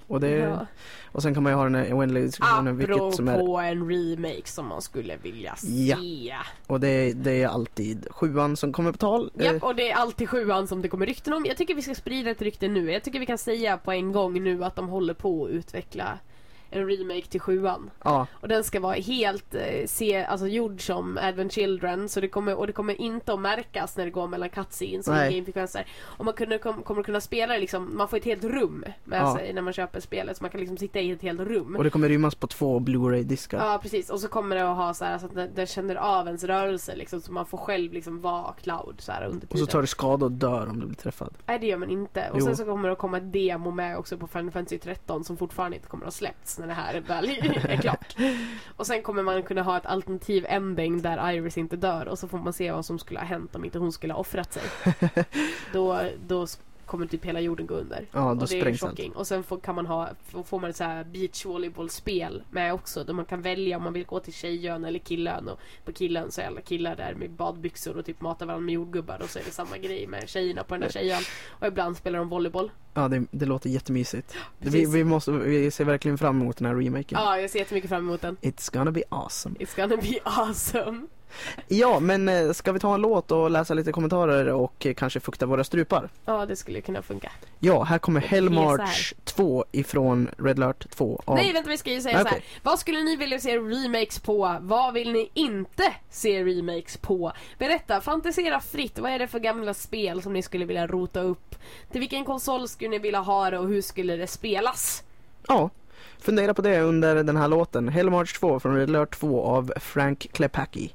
Och, det, Ja. och sen kan man ju ha den här oändliga diskussionen vilket som är Apropå en remake som man skulle vilja se. Ja. Och det, det är alltid sjuan som kommer på tal. Japp, och det är alltid sjuan som det kommer rykten om. Jag tycker vi ska sprida ett rykte nu. Jag tycker vi kan säga på en gång nu att de håller på att utveckla en remake till sjuan. ja, Och den ska vara helt eh, se, alltså gjord som Advent Children så det kommer, och det kommer inte att märkas när det går mellan cutscenes och Nej. gamesekvenser. Och man kunde, kom, kommer kunna spela det liksom, man får ett helt rum med Ja. sig när man köper spelet så man kan liksom sitta i ett helt rum. och det kommer rymmas på två Blu-ray-diskar. Ja precis och så kommer det att ha så här så att den, den känner av ens rörelse liksom så man får själv liksom vara cloud så här under Och tiden. så tar du skada och dör om du blir träffad. Nej det gör man inte. Och Jo. sen så kommer det att komma ett demo med också på Final Fantasy 13 som fortfarande inte kommer att ha släppts när det här väl är klart. Och sen kommer man kunna ha ett alternativ ending där Iris inte dör och så får man se vad som skulle ha hänt om inte hon skulle ha offrat sig. då, då kommer typ hela jorden gå under. Ja, då och det är allt. shocking. Och sen får, kan man ha, får, man ett så här beachvolleybollspel med också där man kan välja om man vill gå till tjejön eller killön och på killen så är alla killar där med badbyxor och typ matar varandra med jordgubbar och så är det samma grej med tjejerna på den där tjejen. Och ibland spelar de volleyboll. Ja, det, det låter jättemysigt. Vi, vi, måste, vi ser verkligen fram emot den här remaken. Ja, jag ser jättemycket fram emot den. It's gonna be awesome. It's gonna be awesome. Ja, men eh, ska vi ta en låt och läsa lite kommentarer och eh, kanske fukta våra strupar? Ja, det skulle kunna funka. Ja, här kommer Hellmarch 2 ifrån Red Alert 2 av... Nej, vänta, vi ska ju säga Okej. så här. Vad skulle ni vilja se remakes på? Vad vill ni inte se remakes på? Berätta, fantisera fritt. Vad är det för gamla spel som ni skulle vilja rota upp? Till vilken konsol skulle ni vilja ha det och hur skulle det spelas? Ja, fundera på det under den här låten. Hellmarch 2 från Red Alert 2 av Frank Klepacki.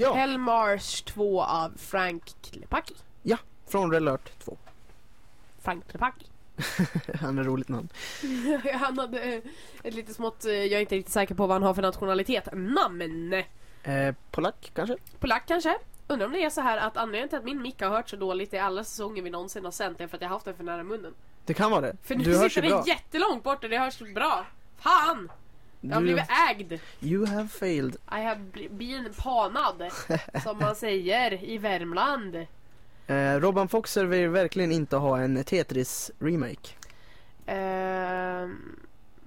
Ja. Hellmars 2 av Frank Klepacki. Från Red Alert 2. Frank Klepacki. Han är roligt namn. Han hade eh, ett lite smått, eh, jag är inte riktigt säker på vad han har för nationalitet. Namn! Eh, polack kanske? Polack kanske? Undrar om det är så här att anledningen till att min mick har hört så dåligt i alla säsonger vi någonsin har sänt är för att jag har haft den för nära munnen. Det kan vara det. För nu du sitter den jättelångt bort och det hörs bra. Fan! Jag har blivit ägd. you have failed. I have been panad. som man säger i Värmland. Eh, Robban Foxer vill verkligen inte ha en Tetris-remake. Ehm,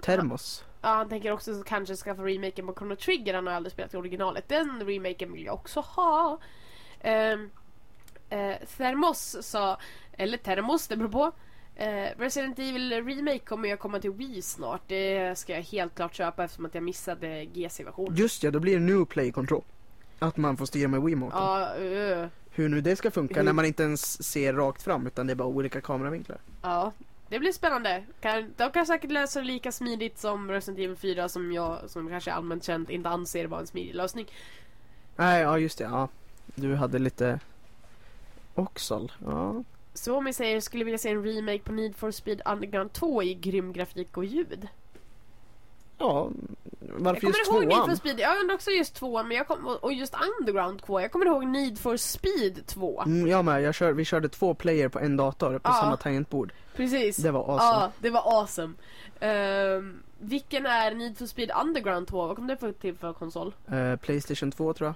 Termos. ja, han tänker också kanske skaffa remaken på Chrono Trigger. Han har aldrig spelat i originalet. Den remaken vill jag också ha. Um, Thermos sa, eller Termos, det beror på. Eh, Resident Evil Remake kommer jag komma till Wii snart. Det ska jag helt klart köpa eftersom att jag missade GC-versionen. Just ja, då blir det New Play Control. Att man får styra med Wiimoten. Ja, uh, Hur nu det ska funka Hur- när man inte ens ser rakt fram utan det är bara olika kameravinklar. ja. Det blir spännande. Kan, de kan säkert lösa det lika smidigt som Resident Evil 4 som jag, som kanske allmänt känt, inte anser vara en smidig lösning. Nej, ja just det. Ja. Du hade lite Oxal. Ja. Suomi säger skulle vilja se en remake på Need for Speed Underground 2 i grym grafik och ljud. Ja, varför jag just kommer ihåg Need for tvåan? Speed, jag undrar också just tvåan men jag kom, och just Underground 2. Jag kommer ihåg Need for Speed 2. Mm, jag med, jag kör, vi körde två player på en dator på Ja. samma tangentbord. Precis. Det var awesome. Ja, det var awesome. Ehm, vilken är Need for Speed Underground 2? Vad kommer det för till för konsol? Eh, Playstation 2 tror jag.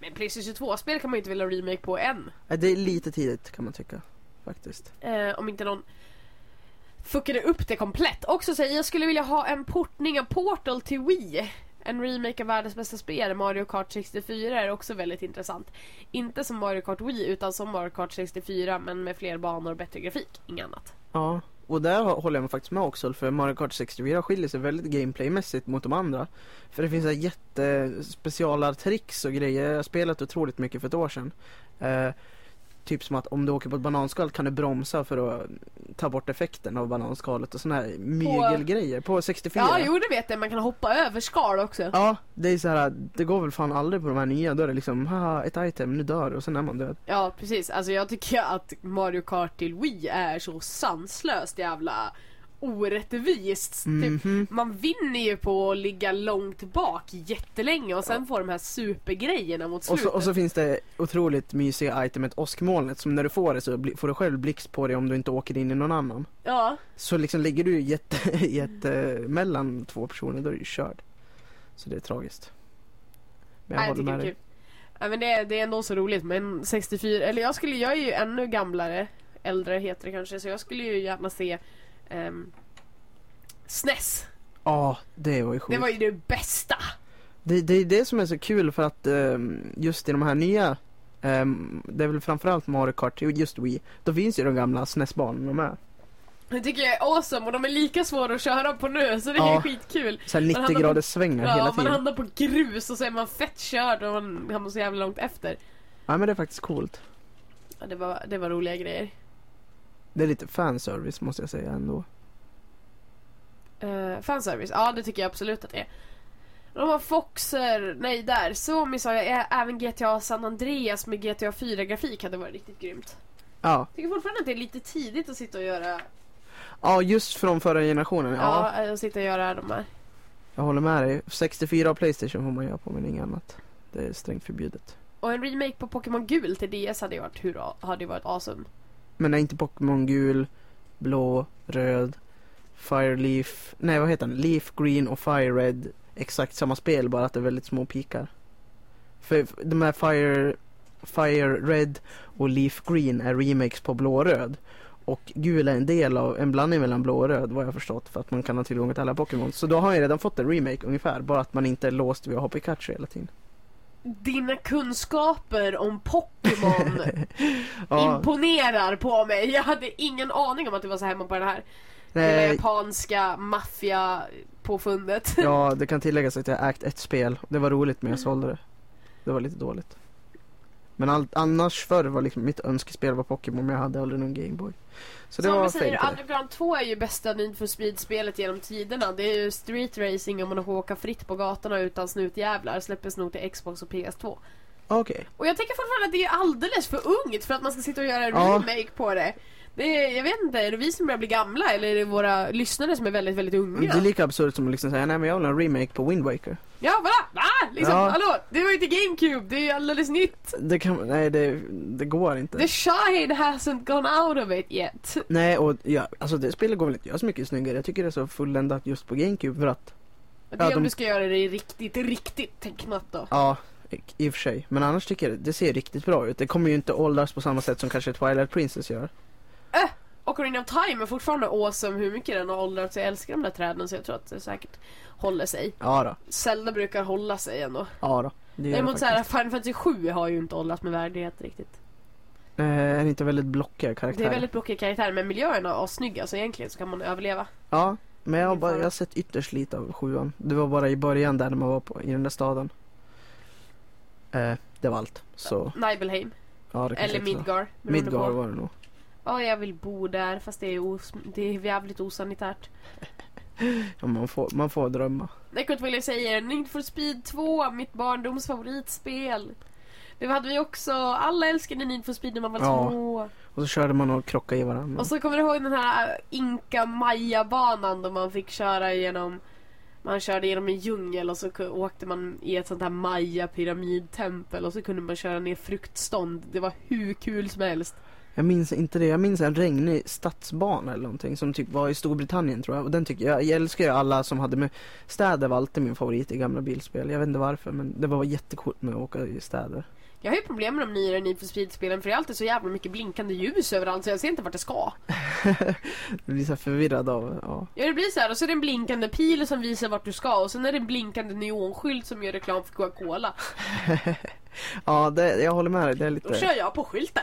Men Playstation 2-spel kan man ju inte vilja remake på än. Eh, det är lite tidigt kan man tycka. Faktiskt. Eh, om inte någon fuckade upp det komplett. Också säger jag skulle vilja ha en portning av Portal till Wii. En remake av världens bästa spel, Mario Kart 64, är också väldigt intressant. Inte som Mario Kart Wii, utan som Mario Kart 64, men med fler banor och bättre grafik. Inget annat. Ja, och där håller jag mig faktiskt med också för Mario Kart 64 skiljer sig väldigt gameplaymässigt mot de andra. För det finns så här jättespeciala tricks och grejer. Jag har spelat otroligt mycket för ett år sedan. Eh, typ som att om du åker på ett bananskal kan du bromsa för att ta bort effekten av bananskalet och såna här mygelgrejer på 64. Ja, jo det vet jag. Man kan hoppa över skal också. Ja, det är så här, det går väl fan aldrig på de här nya. Då är det liksom, haha, ett item, nu dör och sen är man död. Ja, precis. Alltså jag tycker att Mario Kart till Wii är så sanslöst jävla orättvist. Typ, Mhm. man vinner ju på att ligga långt bak jättelänge och sen få de här supergrejerna mot Och slutet. så, och så finns det otroligt mysiga itemet åskmolnet som när du får det så får du själv blixt på det om du inte åker in i någon annan. Ja, Så liksom ligger du jätte, jätte mellan två personer då är du ju körd. Så det är tragiskt. Men jag Nej, jag håller tycker med det är dig. Ja, men det, det är ändå så roligt. Men 64, eller jag skulle, jag är ju ännu gamlare. Äldre heter det kanske. Så jag skulle ju gärna se ehm, SNES. Ja, det var ju Det sjukt. var ju det bästa. Det, det är det som är så kul för att ehm, just i de här nya ehm, det är väl framförallt Mario Kart, just Wii. Då finns ju de gamla SNES-banorna med. Det tycker jag är awesome och de är lika svåra att köra på nu så det är Ja. skitkul. Så här Man hamnar 90 på- graders svängar Ja, hela man tiden. hamnar på grus och så är man fett körd och man hamnar så jävla långt efter. Ja men det är faktiskt coolt. Ja, det, var, det var roliga grejer. Det är lite fanservice måste jag säga ändå. Uh, fanservice, ja det tycker jag absolut att det är. De har Foxer, nej där, Suomi sa jag, även GTA San Andreas med GTA 4-grafik hade varit riktigt grymt. Ja, Tycker fortfarande att det är lite tidigt att sitta och göra, ja just från förra generationen. Ja, ja, att sitta och göra de här. jag håller med dig. 64 och Playstation får man göra på men inget annat. Det är strängt förbjudet. Och en remake på Pokémon Gul till DS hade ju varit, hur, hade varit awesome. Men är inte Pokémon gul, blå, röd, Fireleaf, nej vad heter den? Leaf Green och Fire Red exakt samma spel bara att det är väldigt små pikar. För de här Fire, Fire Red och Leaf Green är remakes på blå och röd. Och gul är en del av en blandning mellan blå och röd vad jag förstått för att man kan ha tillgång till alla Pokémon. Så då har jag redan fått en remake ungefär, bara att man inte är låst vid att ha Pikachu hela tiden. Dina kunskaper om Pokémon Ja, imponerar på mig. Jag hade ingen aning om att du var så hemma på den här. Det där nej, japanska maffia-påfundet. Ja, det kan tilläggas att jag ägt ett spel. Det var roligt men jag sålde det. Det var lite dåligt. Men allt, annars förr var liksom mitt önskespel var Pokémon men jag hade aldrig någon Gameboy. Så det Som var vi säger. Underground 2 är ju bästa Need for Speed-spelet genom tiderna. Det är ju street racing om man får åka fritt på gatorna utan snutjävlar. Släpper snot till Xbox och PS2. Okej. Och jag tänker fortfarande att det är alldeles för ungt för att man ska sitta och göra en Ja. remake på det. Det är, jag vet inte, är det vi som börjar bli gamla eller är det våra lyssnare som är väldigt, väldigt unga? Det är lika absurt som att liksom säga nej men jag vill ha en remake på Wind Waker. Ja, vadå? Va? Liksom, Ja. hallå? Det var ju inte GameCube, det är ju alldeles nytt. Det kan, nej det, det går inte. The shine hasn't gone out of it yet. Nej och ja, alltså det spelet går väl inte att göra så mycket snyggare. Jag tycker det är så fulländat just på GameCube för att, Det är Ja, om de- du ska göra det riktigt, riktigt tecknat då. ja i, i och för sig. Men annars tycker jag det ser riktigt bra ut. Det kommer ju inte åldras på samma sätt som kanske Twilight Princess gör. Ocarina of Time är fortfarande awesome hur mycket den har åldrats. Jag älskar de där träden så jag tror att det säkert håller sig. Ja då. Zelda brukar hålla sig ändå. Ja då. Det det Däremot så här. Final Fantasy 7 har ju inte åldrats med värdighet riktigt. Eh, är det inte väldigt blockiga Det karaktärer? är väldigt blockiga karaktärer men miljöerna är snygga så egentligen så kan man överleva. Ja, men jag har, bara, jag har sett ytterst lite av sjuan. Det var bara i början där när man var på, i den där staden. Eh, det var allt. Så, Nibelheim. ja det Eller. Midgar. Midgar var det nog. Ja, jag vill bo där fast det är, os- det är jävligt osanitärt. Ja, man, får, man får drömma. Vill jag säga Need for Speed 2, mitt barndoms favoritspel. Det hade vi också. Alla älskade Need for Speed när man var Ja. små. Och så körde man och krockade i varandra. Och så kommer du ihåg den här Inka Maya-banan då man fick köra genom man körde genom en djungel och så ku- åkte man i ett sånt här Maya-pyramidtempel och så kunde man köra ner fruktstånd. Det var hur kul som helst. Jag minns inte det. Jag minns en regnig stadsbana eller någonting som typ var i Storbritannien tror jag. Och den tycker jag, jag älskar ju alla som hade med städer var alltid min favorit i gamla bilspel. Jag vet inte varför men det var jättecoolt med att åka i städer. Jag har ju problem med de nyare Need for Speed-spelen för det är alltid så jävla mycket blinkande ljus överallt så jag ser inte vart det ska. Jag blir så förvirrad av, ja. Ja det blir så här och så är det en blinkande pil som visar vart du ska och sen är det en blinkande neonskylt som gör reklam för Coca-Cola. Ja, det, jag håller med dig. Det är Då lite, kör jag på skylten.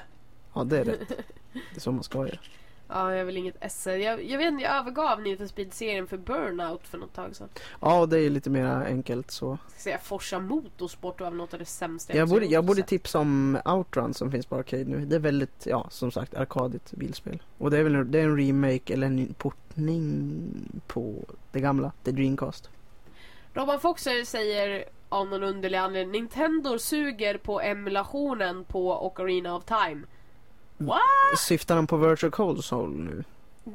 Ja det är rätt. Det är så man ska göra. Ja, jag vill inget SL. Jag, jag vet inte, jag övergav Need for Speed-serien för Burnout för något tag sedan. Ja, det är lite mer enkelt så. Jag ska säga Forsa Motorsport var något av det sämsta Jag borde, jag borde tipsa om Outrun som finns på Arcade nu. Det är väldigt, ja som sagt, arkadigt bilspel. Och det är väl en- det är en remake eller en portning på det gamla, The Dreamcast. Robban Foxer säger av någon underlig anledning Nintendo suger på emulationen på Ocarina of Time. What? Syftar han på Virtual Console nu?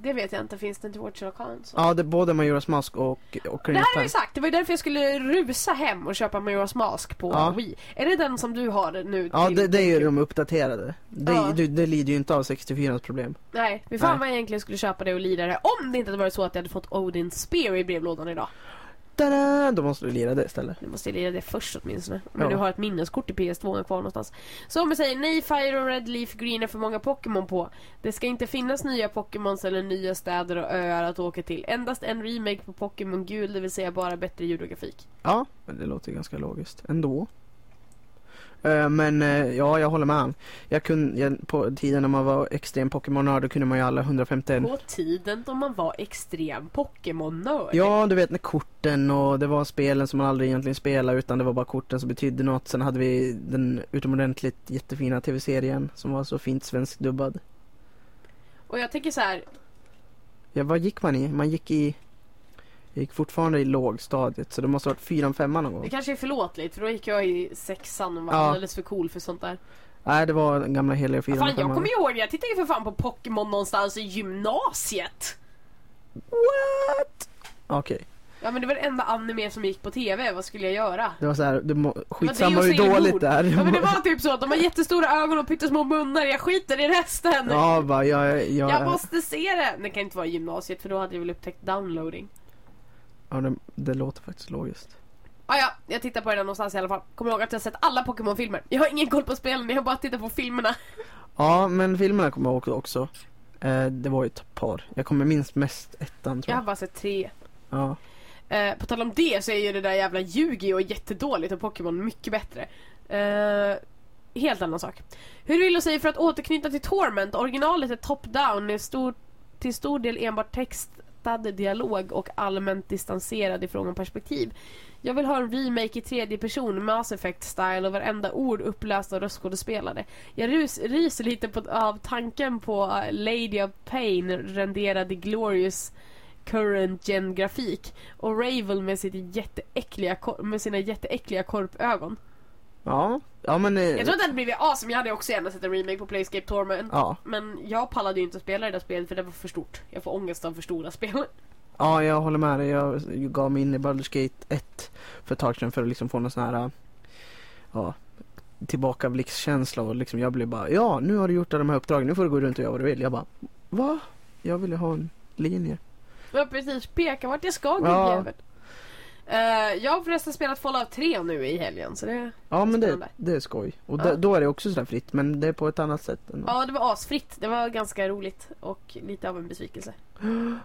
Det vet jag inte, finns det inte Virtual Console? Ja, det är både Majora's Mask och Det Ocarina här of har jag sagt, det var ju därför jag skulle rusa hem och köpa Majora's Mask på Ja. Wii. Är det den som du har nu? Ja, det, det är ju de uppdaterade. Det, Ja. det, det lider ju inte av 64 problem. Nej, vi fan Nej. vad jag egentligen skulle köpa det och lira det. Om det inte hade varit så att jag hade fått Odin Spear i brevlådan idag. Tada! Då måste du lira det istället. Nu måste jag lira det först åtminstone. Men Ja. du har ett minneskort i PS2 kvar någonstans. Så om vi säger nej Fire och Red Leaf Green är för många Pokémon på. Det ska inte finnas nya Pokémons eller nya städer och öar att åka till. Endast en remake på Pokémon Gul, det vill säga bara bättre ljud och grafik. Ja, men det låter ganska logiskt ändå. Eh, Men eh, ja, jag håller med han. Jag kunde, jag, på tiden när man var extrem Pokémon-nörd, då kunde man ju alla 151. På tiden då man var extrem Pokémon-nörd. Ja, du vet med korten och det var spelen som man aldrig egentligen spelade utan det var bara korten som betydde något. Sen hade vi den utomordentligt jättefina tv-serien som var så fint svenskdubbad. Och jag tänker så här, Ja, vad gick man i? Man gick i... Jag gick fortfarande i lågstadiet så det måste ha varit fyran, femman någon det gång. kanske är förlåtligt för då gick jag i sexan och var Ja. alldeles för cool för sånt där. Nej, det var den gamla heliga fyran Fan, och jag femman. kommer ihåg, jag tittade ju för fan på Pokémon någonstans i gymnasiet. What? Okej. Ja men det var det enda anime som gick på TV, vad skulle jag göra? Det var så här, du må, skitsamma hur dåligt det är. Ja men det var typ så att de har jättestora ögon och pyttesmå munnar, jag skiter i resten. Ja, bara, jag, jag, Jag måste se det! Det kan inte vara gymnasiet för då hade jag väl upptäckt downloading. Ja, det, det låter faktiskt logiskt. Ah, ja, jag tittar på där någonstans i alla fall. Kommer ihåg att jag har sett alla Pokémon-filmer. Jag har ingen koll på spelen, jag har bara tittat på filmerna. Ja, men filmerna kommer jag ihåg också. Eh, det var ju ett par. Jag kommer minst mest ettan tror Jag har jag. bara sett tre. Ja. Eh, på tal om det så är ju det där jävla Yu-Gi-Oh jättedåligt och Pokémon mycket bättre. Eh, helt annan sak. Hur vill du säga för att återknyta till Torment? Originalet är top-down, till stor del enbart glättad dialog och allmänt distanserad ifrån en perspektiv. Jag vill ha en remake i tredje person, Mass Effect-style och varenda ord uppläst av röstskådespelare. Jag rus, ryser lite på, av tanken på eh, Lady of Pain renderad i Glorious current gen grafik och Ravel med, sitt jätteäckliga, med sina jätteäckliga korpögon. Ja, ja men... eh, Jag tror att det hade blivit awesome, jag hade också gärna sett en remake på Playscape Torment. Ja, Men jag pallade ju inte att spela det där spelet för det var för stort. Jag får ångest av för stora spel. ja, jag håller med dig. Jag gav mig in i Baldur's Gate 1 för ett tag sedan för att liksom få någon sån här, ja, tillbakablickskänsla och liksom jag blev bara, ja, nu har du gjort alla de här uppdragen, nu får du gå runt och göra vad du vill. Jag bara, va? Jag ville ha en linje. Ja precis, peka vart jag ska Ja. Uh, jag har förresten spelat Fallout 3 nu i helgen så det... Ja, men det, det är skoj. Och Ja. det, då är det också sådär fritt, men det är på ett annat sätt. Än Ja det var asfritt, det var ganska roligt och lite av en besvikelse.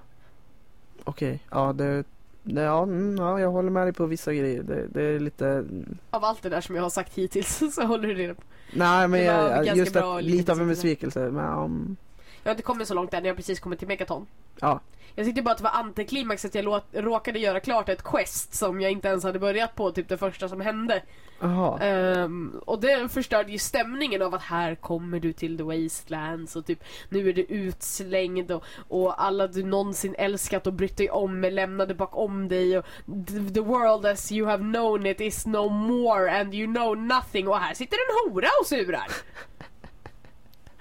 Okej, ja det, det ja, mm, ja, jag håller med dig på vissa grejer. Det, det är lite, Av allt det där som jag har sagt hittills så håller du det nej men jag, just att, lite av en besvikelse. besvikelse. Men, um, Jag har inte kommit så långt än, jag har precis kommit till Megaton. ja, Jag tyckte bara att det var antiklimax att jag råkade göra klart ett quest som jag inte ens hade börjat på, typ det första som hände. Ehm, och det förstörde ju stämningen av att här kommer du till the wastelands och typ nu är du utslängd och, och alla du någonsin älskat och brytt dig om är lämnade bakom dig och the, the world as you have known it is no more and you know nothing och här sitter en hora och surar.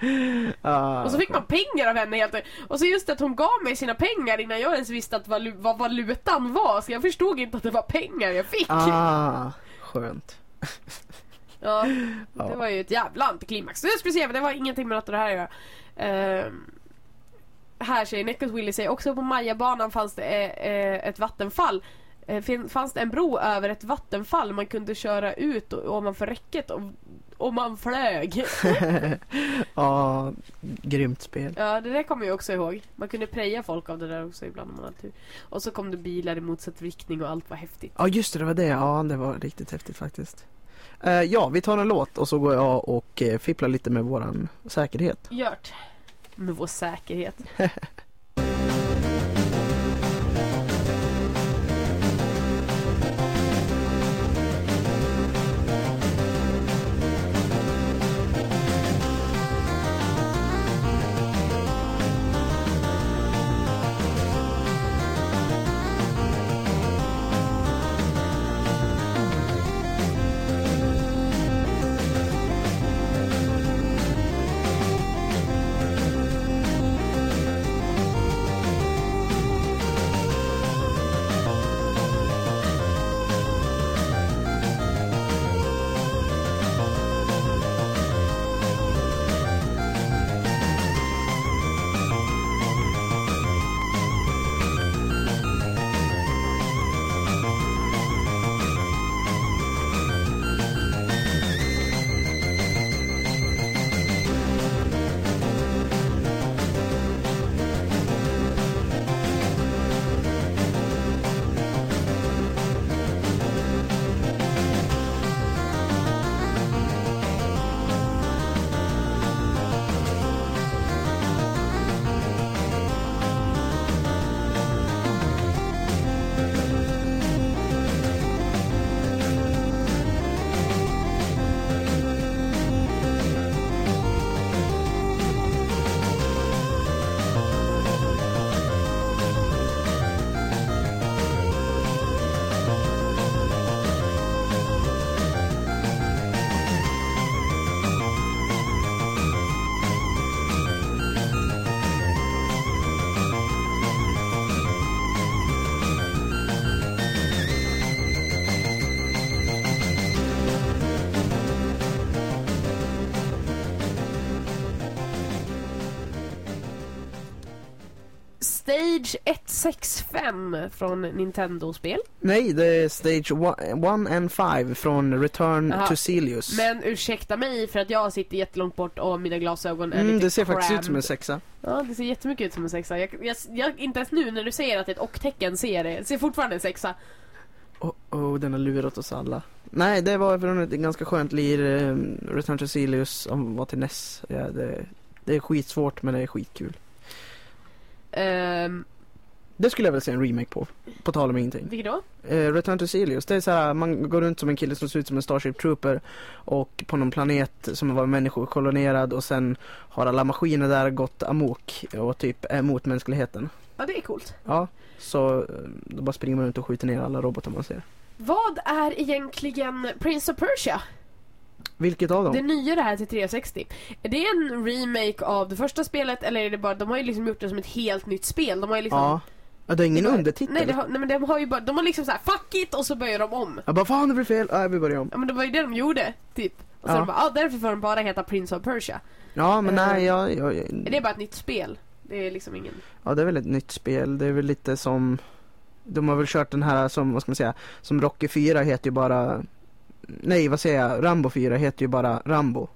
Ah, Och så fick man pengar av henne helt Och så just att hon gav mig sina pengar innan jag ens visste att valu- vad valutan var så jag förstod inte att det var pengar jag fick. Ah, skönt. Ja, det var ju ett jävla antiklimax. Jag skulle säga, det var ingenting med något av det här att göra. Ehm, här säger Neckos Willy säger också på Majabanan fanns det eh, eh, ett vattenfall. Eh, fanns det en bro över ett vattenfall man kunde köra ut ovanför räcket och, och man flög. Ja, grymt spel. ja, det där kommer jag också ihåg. Man kunde preja folk av det där också ibland om man hade tur. Och så kom det bilar i motsatt riktning och allt var häftigt. Ja just det, det var det. Ja, det var riktigt häftigt faktiskt. Eh, ja, vi tar en låt och så går jag och uh, fipplar lite med våran säkerhet. Gjort. Med vår säkerhet. Stage 165 från Nintendo-spel. Nej, det är Stage 1 and 5 från Return Jaha. to Celius. Men ursäkta mig för att jag sitter jättelångt bort och mina glasögon är mm, lite det ser faktiskt ut som en sexa. Ja, det ser jättemycket ut som en sexa. Jag, jag, jag, inte ens nu när du säger att det är ett och-tecken ser det. Ser fortfarande en sexa. Oh, oh, den har lurat oss alla. Nej, det var från ett ganska skönt lir, eh, Return to Celius, som var till NES. Ja, det, det är skitsvårt men det är skitkul. Ehm, Det skulle jag väl säga en remake på. På tal om ingenting. vilket då? Eh, Return to Celius, det är så här, man går runt som en kille som ser ut som en Starship Trooper och på någon planet som var människokolonerad och sen har alla maskiner där gått amok och typ är mot mänskligheten. Ja, det är coolt. Ja, så eh, då bara springer man runt och skjuter ner alla robotar man ser. Vad är egentligen Prince of Persia? Vilket av dem? Det nya det här till 360. Är det en remake av det första spelet eller är det bara, de har ju liksom gjort det som ett helt nytt spel. De har ju liksom Ja. ja. Det är ingen Det var- undertitel. Nej, har, nej men de har ju bara, de har liksom så här fuck it och så börjar de om. Jag bara fan det blir fel, nej vi börjar om. Ja men det var ju det de gjorde, typ. Och så Ja. de bara, ah, därför får de bara heta Prince of Persia. Ja men Eh, nej jag, jag, Är det bara ett nytt spel? Det är liksom ingen... Ja det är väl ett nytt spel, det är väl lite som De har väl kört den här som, vad ska man säga, som Rocky 4 heter ju bara Nej vad säger jag, Rambo 4 heter ju bara Rambo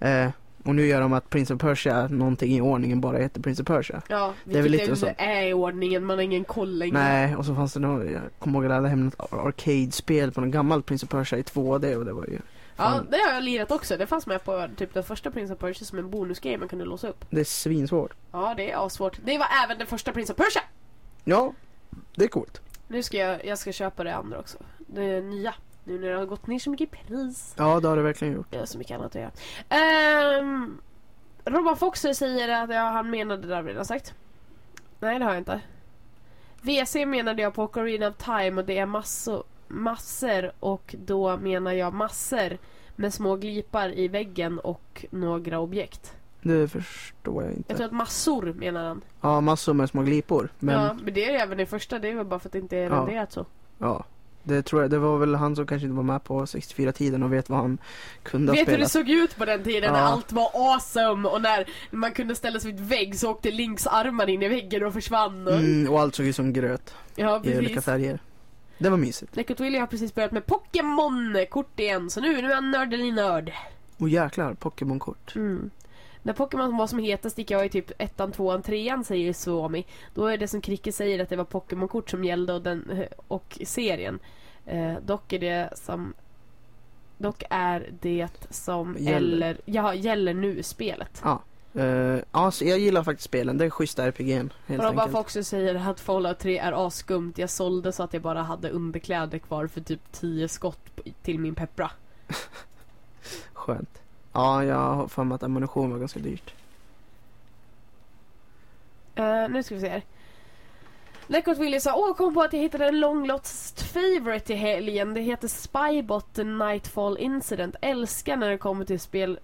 eh, Och nu gör de att Prince of Persia, någonting i ordningen bara heter Prince of Persia Ja, Det är väl lite så. är i ordningen, man har ingen koll längre. Nej, och så fanns det nog, jag kommer ihåg att jag hade hem ett arcade-spel på någon gammal Prince of Persia i 2D och det var ju Ja, fan, det har jag lirat också. Det fanns med på typ den första Prince of Persia som en bonusgrej man kunde låsa upp. Det är svinsvårt Ja, det är svårt. Det var även den första Prince of Persia! Ja, det är coolt Nu ska jag, jag ska köpa det andra också. Det nya. Nu när det har gått ner så mycket i pris. Ja det har det verkligen gjort Jag har så mycket annat att göra. Ehm, Robban Foxer säger att ja, han menade det där redan sagt. Nej, det har jag inte. VC menade jag på Ocarina of Time och det är massor, massor och då menar jag massor med små glipar i väggen och några objekt. Det förstår jag Jag inte tror att massor menar han. Ja, massor med små glipor men Ja, men det är även i första, det är väl bara för att det inte är Ja. renderat så. Ja, det tror jag. Det var väl han som kanske inte var med på 64-tiden och vet vad han kunde ha Vet du hur det spelat. såg ut på den tiden när Ja. allt var awesome och när man kunde ställa sig vid vägg så åkte Links armar in i väggen och försvann. Och... Mm, och allt såg ut som gröt Ja, i olika färger. Det var mysigt. Lekot Willy har precis börjat med Pokémon-kort igen så nu, nu är han nördelig nörd. Och jäklar, Pokémon-kort. Mm. När Pokémon var som hetast gick jag i typ ettan, tvåan, trean säger Suomi. Då är det som Kricke säger att det var Pokémon-kort som gällde och, den, och serien. Eh, dock är det som Dock är det som Gäller. eller, ja, gäller nu spelet. Uh, ja, så jag gillar faktiskt spelen. Det är schyssta RPG'n, helt Robban enkelt. Foxer säger att Fallout 3 är asskumt. Jag sålde så att jag bara hade underkläder kvar för typ 10 skott till min peppra. Skönt. Ja, jag har för mig att ammunition var ganska dyrt. Uh, nu ska vi se här. Lekot Willy sa åh kom på att jag hittade en long lost favorite i helgen. Det heter Spybot The Nightfall Incident. Älskar när det kommer till spel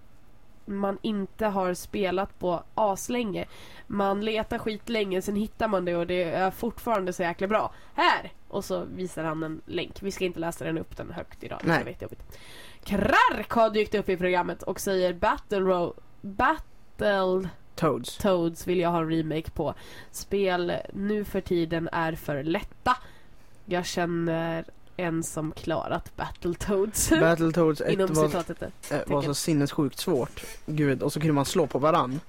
man inte har spelat på aslänge. Man letar skitlänge, sen hittar man det och det är fortfarande så jäkla bra. Här! Och så visar han en länk. Vi ska inte läsa den upp den högt idag. Det Nej. är vet jobbigt. Krark har dykt upp i programmet och säger Battle Row... Battle... Toads. Toads vill jag ha en remake på. Spel nu för tiden är för lätta. Jag känner en som klarat Battletoads. Battletoads 1 Inom var, eh, var så sinnessjukt svårt. Gud, och så kunde man slå på varann.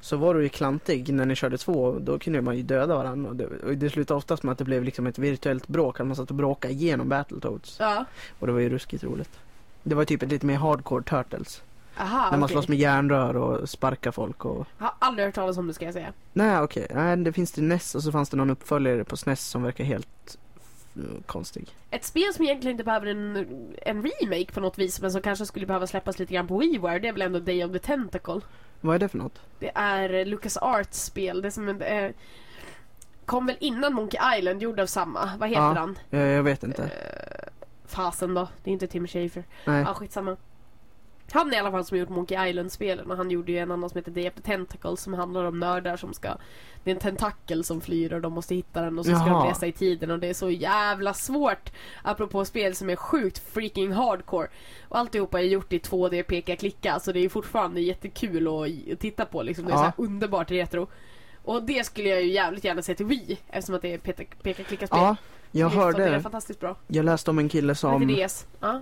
Så var du ju klantig när ni körde två, då kunde man ju döda varann. Och det, och det slutade oftast med att det blev liksom ett virtuellt bråk, att man satt och bråkade igenom Battletoads. Ja. Och det var ju ruskigt roligt. Det var typ ett lite mer hardcore Turtles. Aha, när man okej. slåss med järnrör och sparkar folk och... Jag har aldrig hört talas om det ska jag säga. Nej okej, nej det finns till NES och så fanns det någon uppföljare på SNES som verkar helt eh, konstig. Ett spel som egentligen inte behöver en, en remake på något vis men som kanske skulle behöva släppas lite grann på WiiWare det är väl ändå Day of the Tentacle. Vad är det för något? Det är Lucas Arts spel. Det är som en, eh, kom väl innan Monkey Island gjord av samma. Vad heter Ja. han? Eh, jag vet inte. Eh, fasen då. Det är inte Tim Schafer. Nej. Ja, skitsamma. Han är i alla fall som gjort Monkey Island-spelen och han gjorde ju en annan som heter Day of the Tentacle som handlar om nördar som ska... Det är en tentakel som flyr och de måste hitta den och så ska Jaha. de resa i tiden och det är så jävla svårt apropå spel som är sjukt freaking hardcore. Och alltihopa är gjort i 2D peka-klicka så det är fortfarande jättekul att titta på liksom. Det är Ja. så underbart retro. Och det skulle jag ju jävligt gärna se till Wii eftersom att det är peka- peka-klicka-spel. Ja, jag är- Det är hörde. fantastiskt bra. Jag läste om en kille Som... som... Lite DS. Ja.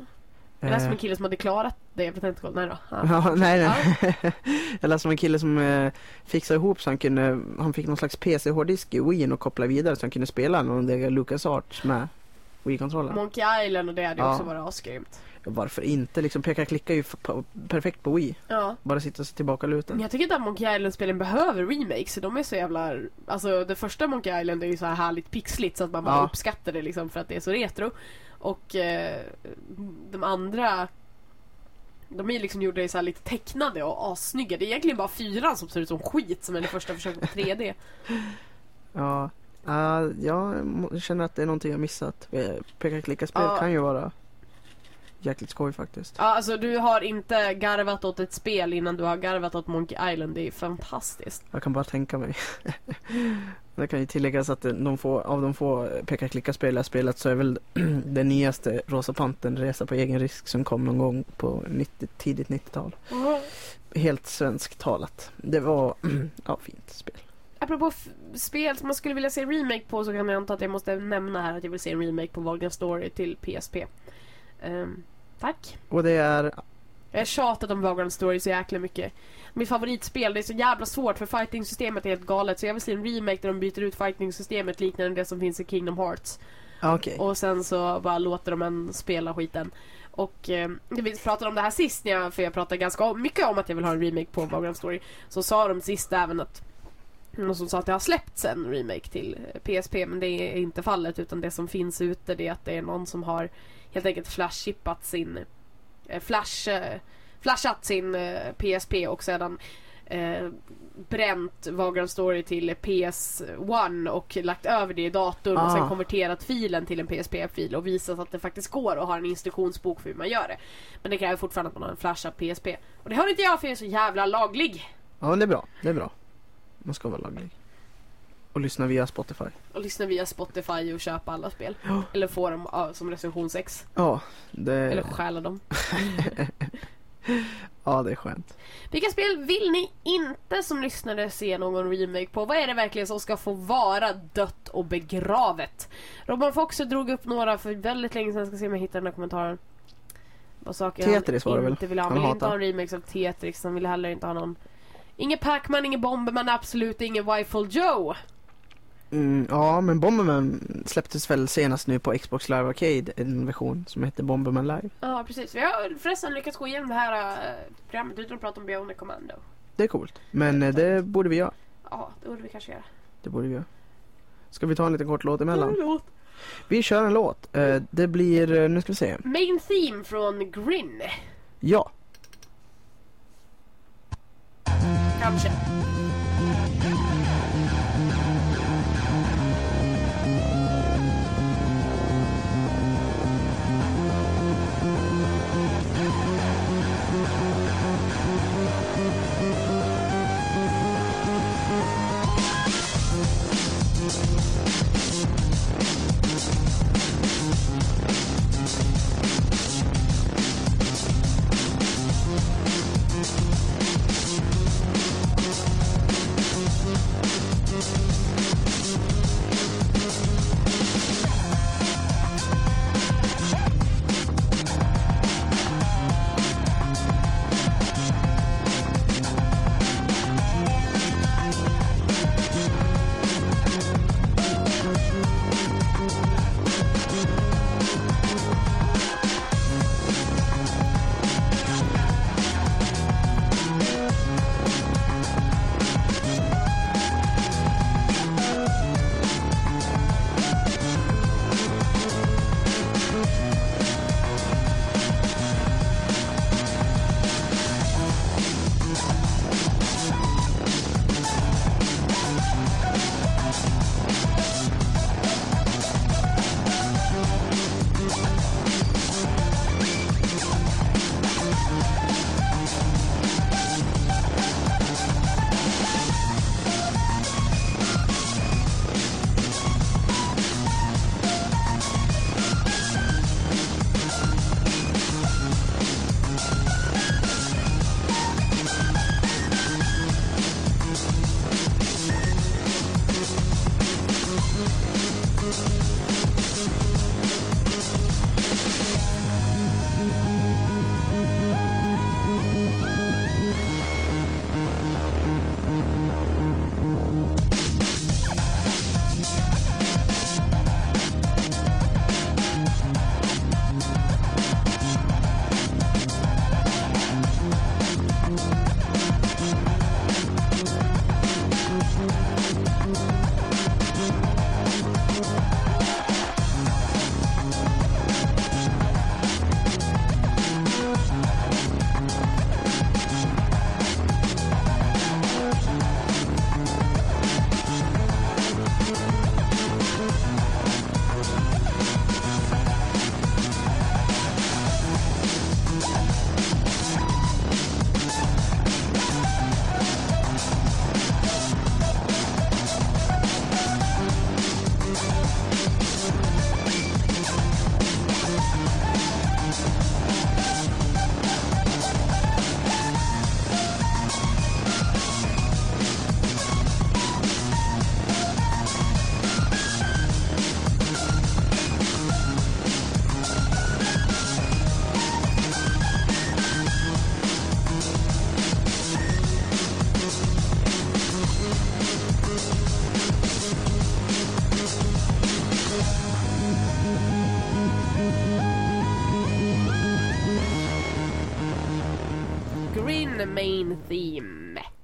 Jag läste om eh, en kille som hade klarat det på Tentacle. Nej då. Ja. Ja, nej, nej. jag läste om en kille som eh, fixade ihop så han kunde, han fick någon slags PC-hårddisk i Wii och kopplade vidare så han kunde spela någon Lucas Arts med Wii-kontrollen. Monkey Island och det hade Ja. också varit asgrymt. Varför inte? Liksom peka klicka är ju perfekt på Wii. Ja. Bara sitta sig tillbaka Men lutad. jag tycker inte att Monkey Island-spelen behöver remakes. De är så jävla... Alltså det första Monkey Island är ju så här härligt pixligt så att man bara Ja. uppskattar det liksom för att det är så retro. Och eh, de andra... De är liksom gjorda i så här lite tecknade och assnygga. Det är egentligen bara fyran som ser ut som skit som är det första försöket på 3D. Ja. Uh, jag känner att det är någonting jag missat. Eh, Peka klicka spel Ja. kan ju vara jäkligt skoj faktiskt. Ja, alltså du har inte garvat åt ett spel innan du har garvat åt Monkey Island. Det är fantastiskt. Jag kan bara tänka mig. det kan ju tilläggas att de få, av de få peka-klicka-spel jag spelat så är väl den nyaste Rosa Pantern Resa på egen risk som kom någon gång på 90, tidigt 90-tal. Helt svenskt talat. Det var, ja fint spel. Apropå spel som man skulle vilja se remake på så kan jag anta att jag måste nämna här att jag vill se en remake på Vagrant Story till PSP. Ehm, tack. Och det är, Jag har tjatat om Vagrant Story så jäkla mycket. Mitt favoritspel, det är så jävla svårt för fighting-systemet är helt galet så jag vill se en remake där de byter ut fighting-systemet liknande det som finns i Kingdom Hearts. ja, okej. Och sen så bara låter de en spela skiten. Och eh, vi pratade om det här sist, när jag, för jag pratade ganska mycket om att jag vill ha en remake på Vagrant Story. Så sa de sist även att någon som sa att det har släppts en remake till eh, PSP men det är inte fallet utan det som finns ute det är att det är någon som har helt enkelt flash-chippat sin eh, flash, eh, flashat sin eh, PSP och sedan eh, bränt Vagrant Story till PS1 och lagt över det i datorn och sen Ah. konverterat filen till en PSP-fil och visat att det faktiskt går att ha en instruktionsbok för hur man gör det. Men det kräver fortfarande att man har en flashad PSP. Och det har inte jag för jag är så jävla laglig. Ja, det är bra. Det är bra. Man ska vara laglig. Och lyssna via Spotify. Och lyssna via Spotify och köpa alla spel. Ja. Eller få dem som recensionsex. Ja, det, Eller stjäla dem. ja, det är skönt. Vilka spel vill ni inte som lyssnare se någon remake på? Vad är det verkligen som ska få vara dött och begravet? Robban Foxer drog upp några för väldigt länge sedan. Jag ska se om jag hittar den här kommentaren. Vad saker Tetris var det väl? inte vill ha. Han Han inte ha en remake av Tetris. Han vill heller inte ha någon... Ingen Pac-Man, ingen Bomberman, absolut ingen Wifle Joe. Mm, ja, men Bomberman släpptes väl senast nu på Xbox Live Arcade, en version som heter Bomberman Live. Ja, precis. Vi har förresten lyckats gå igenom det här uh, programmet utan att prata om Bionic Commando. Det är coolt. Men eh, det borde vi göra. Ja, det borde vi kanske göra. Det borde vi göra. Ska vi ta en liten kort låt emellan? Låt. Vi kör en låt. Eh, det blir, nu ska vi se. Main theme från Grin. Ja, Kanske.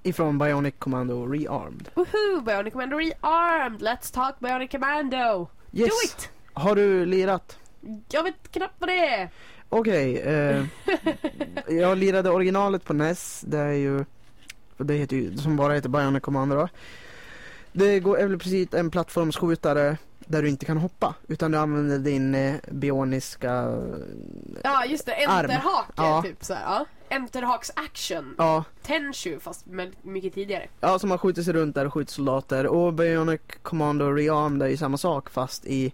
Ifrån Bionic Commando Rearmed. Woohoo! Bionic Commando Rearmed! Let's talk Bionic Commando! Yes! Do it! Har du lirat? Jag vet knappt vad det är! Okej, eh, jag lirade originalet på NES. Det är ju, det heter ju, som bara heter Bionic Commando då. Det går, är väl precis en plattformsskjutare där du inte kan hoppa. Utan du använder din eh, bioniska, Ja just det, enterhake Ja. typ såhär. Ja. Enterhaks action. ja, Tenshu fast med mycket tidigare. ja som man skjuter sig runt där och skjuter soldater. Och Bionic Commando Rearmed är ju samma sak fast i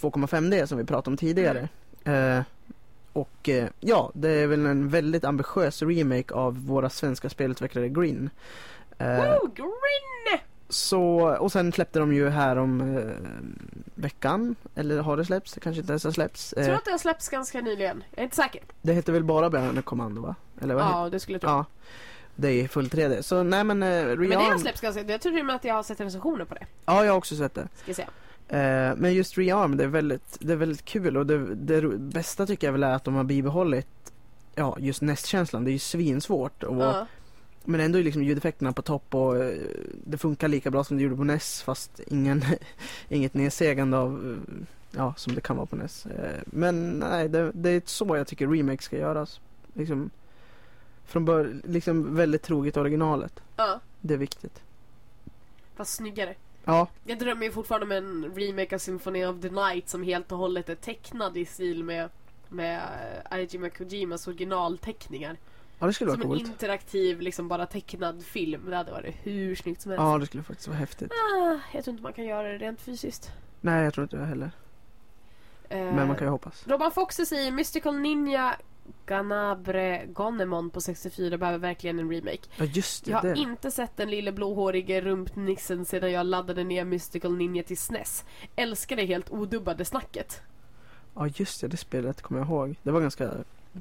2,5D som vi pratade om tidigare. Eh, och eh, ja, det är väl en väldigt ambitiös remake av våra svenska spelutvecklare Green. Eh, Woo! Green! Så, och sen släppte de ju här om eh, veckan, eller har det släppts? Det kanske inte ens har släppts. Jag tror Eh, att det har släppts ganska nyligen. Jag är inte säker. det heter väl bara Bionic Commando va? Eller vad Ja, det skulle jag tro. Ja. Det är full 3D. Så nej men, eh, Men det har släppts ganska... Jag tror till och med att jag har sett recensioner på det. Ja, jag har också sett det. Ska säga. Eh, men just Rearmed det är väldigt, det är väldigt kul och det, det bästa tycker jag väl är att de har bibehållit Ja, just nästkänslan. Det är ju svinsvårt. Och, Ja. Men ändå är liksom ljudeffekterna på topp och eh, det funkar lika bra som det gjorde på NES fast ingen, inget nedsegande av, eh, ja som det kan vara på NES. Eh, Men nej, det, det är så jag tycker remake ska göras. Liksom, från början, liksom väldigt troget originalet. ja. Det är viktigt. Fast snyggare. Ja, Jag drömmer ju fortfarande om en remake av Symphony of the Night som helt och hållet är tecknad i stil med med Arjima Kojimas originalteckningar. Ja det skulle Som vara en coolt. interaktiv, liksom bara tecknad film. Det hade varit hur snyggt som helst. Ja, det skulle faktiskt vara häftigt. Ah, jag tror inte man kan göra det rent fysiskt. Nej, jag tror inte jag heller. Eh, Men man kan ju hoppas. Robban Foxe säger Mystical Ninja Ganabre Gonemon på 64 behöver verkligen en remake. Ja, just det. Jag har det. inte sett den lille blåhårige rumpnixen sedan jag laddade ner Mystical Ninja till SNES. Älskar det helt odubbade snacket. Ja, just det. Det spelet kommer jag ihåg. Det var ganska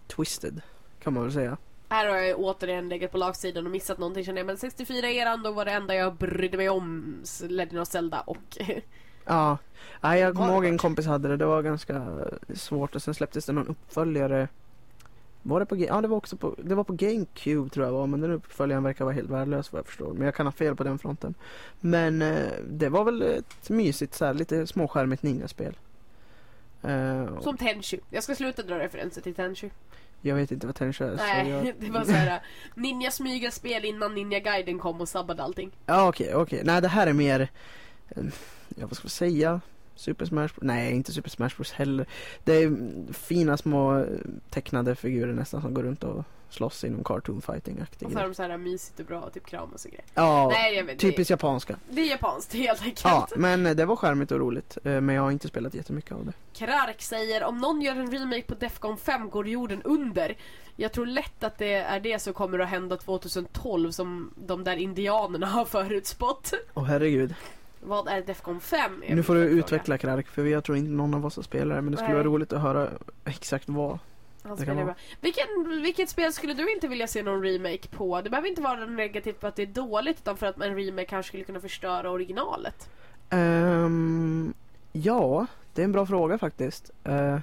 twisted, kan man väl säga. Här har jag återigen legat på lagsidan och missat någonting känner jag. Men 64-eran då var det enda jag brydde mig om Legend of Zelda och Ja, Nej, jag kommer ihåg en kompis hade det. Det var ganska svårt och sen släpptes det någon uppföljare. Var det på, ja, det var också på, det var på GameCube tror jag var, men den uppföljaren verkar vara helt värdelös vad jag förstår. Men jag kan ha fel på den fronten. Men eh, det var väl ett mysigt så här, lite småskärmigt ninjaspel. Och som Tenchu. Jag ska sluta dra referenser till Tenchu. Jag vet inte vad Tenchu är. så jag... Nej, det var såhär Ninja smyga spel innan Ninja Guiden kom och sabbade allting. Ja okej, okej. Nej det här är mer, eh, ja vad ska vi säga? Super Smash Bros. Nej inte Super Smash Bros heller. Det är fina små tecknade figurer nästan som går runt och slåss i någon cartoon fighting aktig Och så har de såhär mysigt och bra och typ kramas och grejer. Ja, Nej jag vet typiskt japanska. det, det är japanskt helt enkelt. Ja, men det var charmigt och roligt. eh, Men jag har inte spelat jättemycket av det. Krark säger om någon gör en remake på Defcon 5 går jorden under. Jag tror lätt att det är det som kommer att hända 2012 som de där indianerna har förutspått. Åh herregud. Vad är Defcon 5? är Nu får du utveckla Krark för jag tror inte någon av oss har spelat men det skulle Nej. vara roligt att höra exakt vad. Han Det kan bra. Vilken, vilket spel skulle du inte vilja se någon remake på? Det behöver inte vara negativt på att det är dåligt utan för att en remake kanske skulle kunna förstöra originalet. Ehm, ja, det är en bra fråga faktiskt. Uh,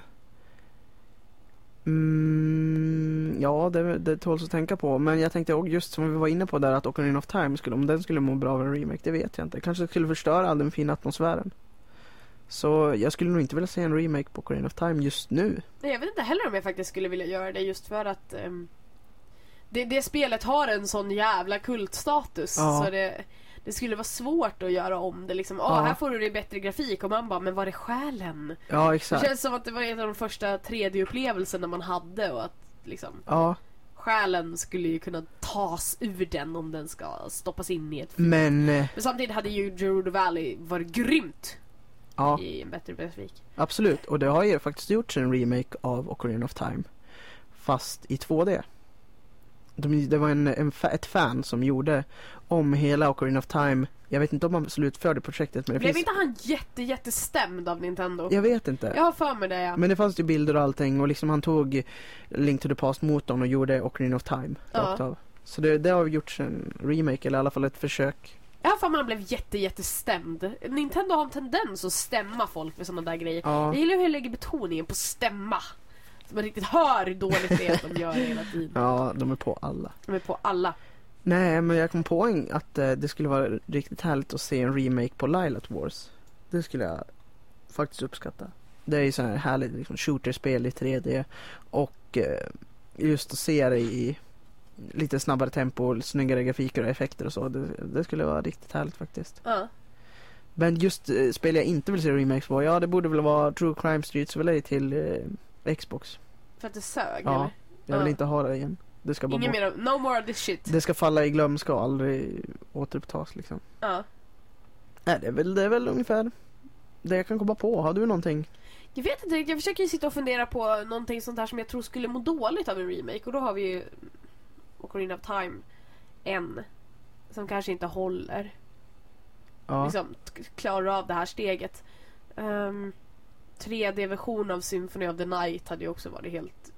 mm, ja, det, det tåls att tänka på. Men jag tänkte också just som vi var inne på där att Ocarina of Time, skulle, om den skulle må bra av en remake, det vet jag inte. Kanske skulle förstöra all den fina atmosfären. Så jag skulle nog inte vilja se en remake på Ocarina of Time just nu. Nej, jag vet inte heller om jag faktiskt skulle vilja göra det just för att ehm, det, det spelet har en sån jävla kultstatus. Ja. Så det, det skulle vara svårt att göra om det liksom. Ja. här får du det bättre grafik och man bara, men var är själen? Ja, Det exakt. känns som att det var en av de första 3D-upplevelserna man hade och att liksom Ja, själen skulle ju kunna tas ur den om den ska stoppas in i ett men eh, Men samtidigt hade ju Gerudo Valley varit grymt ja, i en bättre grafik. absolut. Och det har ju faktiskt gjorts en remake av Ocarina of Time. Fast i 2D. De, det var en, en, ett fan som gjorde om hela Ocarina of Time. Jag vet inte om han slutförde projektet men det Blev finns... inte han jätte jättestämd av Nintendo? Jag vet inte. Jag har för mig det ja. Men det fanns ju bilder och allting och liksom han tog Link to the Past-motorn och gjorde Ocarina of Time Ja. rakt av. Så det, det har gjorts en remake eller i alla fall ett försök. Jag har för mig han blev jätte jättestämd. Nintendo har en tendens att stämma folk för sådana där grejer. Ja, Jag gillar hur jag lägger betoningen på stämma. Man riktigt hör hur dåligt det är att de gör det hela tiden. ja de är på alla. De är på alla. Nej, men jag kom på en, att eh, det skulle vara riktigt härligt att se en remake på Lilat Wars. Det skulle jag faktiskt uppskatta. Det är ju sån här härligt liksom, shooterspel i 3D och eh, just att se det i lite snabbare tempo, snyggare grafiker och effekter och så. Det, det skulle vara riktigt härligt faktiskt. Ja. Men just eh, spel jag inte vill se remakes på, ja det borde väl vara True Crime Streets LA till Xbox. För att det sög Ja. eller? Jag vill Ja. inte ha det igen. Det ska bara Ingen bort. mer av, no more of this shit. Det ska falla i glömska och aldrig återupptas liksom. Ja. Nej, det är väl, det är väl ungefär det jag kan komma på. Har du någonting? Jag vet inte riktigt, jag försöker ju sitta och fundera på någonting sånt här som jag tror skulle må dåligt av en remake och då har vi ju Ocarina of Time en som kanske inte håller. Ja. Liksom t- klarar av det här steget. Um, 3D-version av Symphony of the Night hade ju också varit helt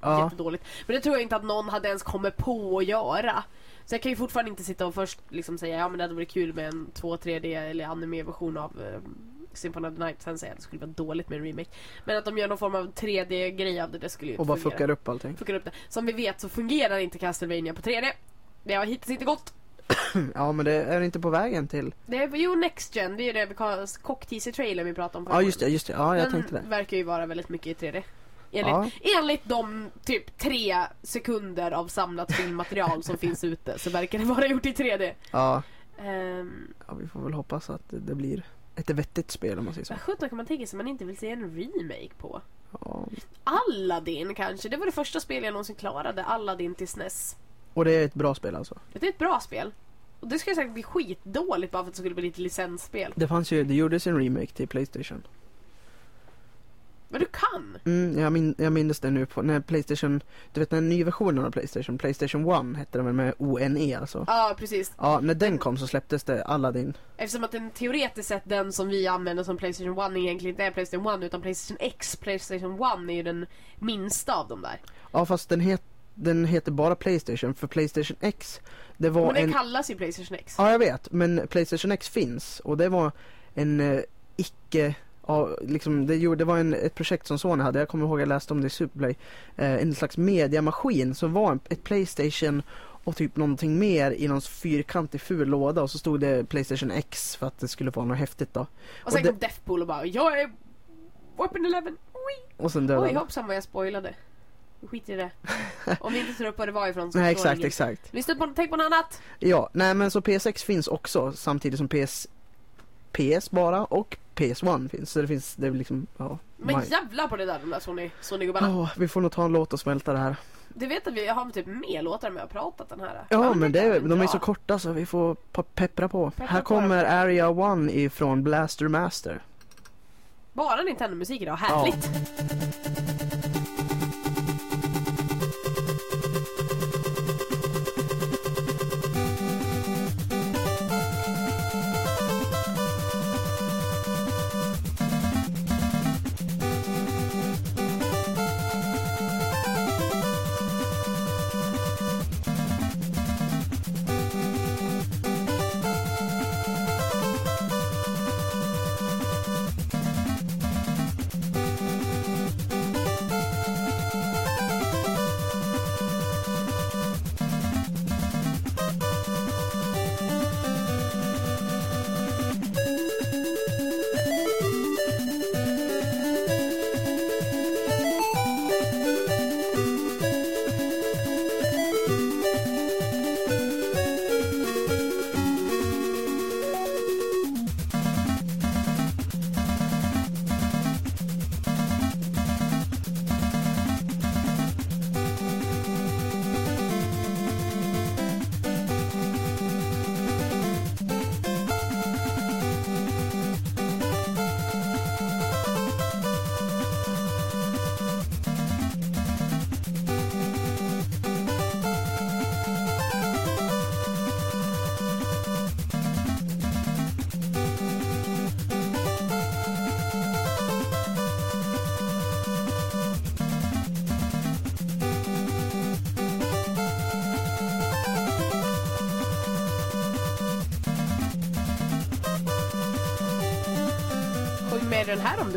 ja. jättedåligt. Men det tror jag inte att någon hade ens kommit på att göra. Så jag kan ju fortfarande inte sitta och först liksom säga ja men det hade varit kul med en 2-3D eller anime-version av um, Symphony of the Night. Sen säga att det skulle vara dåligt med en remake. Men att de gör någon form av 3D-grej av det, det skulle ju Och inte bara fungera. fuckar upp allting. Fuckar upp det. Som vi vet så fungerar inte Castlevania på 3D. Det har hittills inte gått. Ja, men det är inte på vägen till. Det är ju Next Gen, det är ju det vi kallar cockteaser-trailern vi pratade om förra Ja, just det, just det. Ja, jag Den tänkte det. verkar ju vara väldigt mycket i 3D. Enligt, Ja. enligt de typ tre sekunder av samlat filmmaterial som finns ute så verkar det vara gjort i 3D. Ja, Um, ja, vi får väl hoppas att det, det blir ett vettigt spel om man säger så. vad sjutton kan man tänka sig man inte vill se en remake på? Ja. Aladdin kanske? Det var det första spel jag någonsin klarade. Aladdin till SNES. Och det är ett bra spel alltså. Det är ett bra spel. Och det skulle säkert bli skitdåligt bara för att det skulle bli lite licensspel. Det fanns ju, det gjordes en remake till Playstation. Men du kan! Mm, jag, min, jag minns det nu på när Playstation, du vet den nya versionen av Playstation, Playstation 1 hette den väl med ONE alltså. Ja, precis. Ja, när den kom så släpptes det Aladdin. Eftersom att den teoretiskt sett den som vi använder som Playstation 1 egentligen inte är Playstation 1 utan Playstation X. Playstation 1 är ju den minsta av dem där. Ja, fast den, het, den heter bara Playstation, för Playstation X, det var Men den en... kallas ju Playstation X. Ja, jag vet, men Playstation X finns och det var en eh, icke Ja, liksom, det, gjorde, det var en, ett projekt som Sony hade, jag kommer ihåg jag läste om det i Superplay. Eh, en slags mediamaskin som var en, ett Playstation och typ någonting mer i någon fyrkantig ful låda och så stod det Playstation X för att det skulle vara något häftigt då. och sen det- kom Deathpool och bara Jag är Weapon 11. Oj, Och sen dödade Oj hoppsan vad jag spoilade. Skit i det. Om ni inte tror upp vad det var ifrån så Nej exakt, ingen. exakt. Lyssna på, tänk på något annat. Ja, nej men så PS6 finns också samtidigt som PS PS bara och PS1 finns. Så det finns, det är liksom, ja. Men maj- jävlar på det där de där Sony, Sony-gubbarna. Ja, vi får nog ta en låt och smälta det här. Du vet att vi har typ mer låtar med att pratat den här. Ja, men det, är de är så korta så vi får peppra på. Peppra här på kommer dem. Area 1 ifrån Blaster Master. Bara Nintendo-musik idag, härligt. Sjung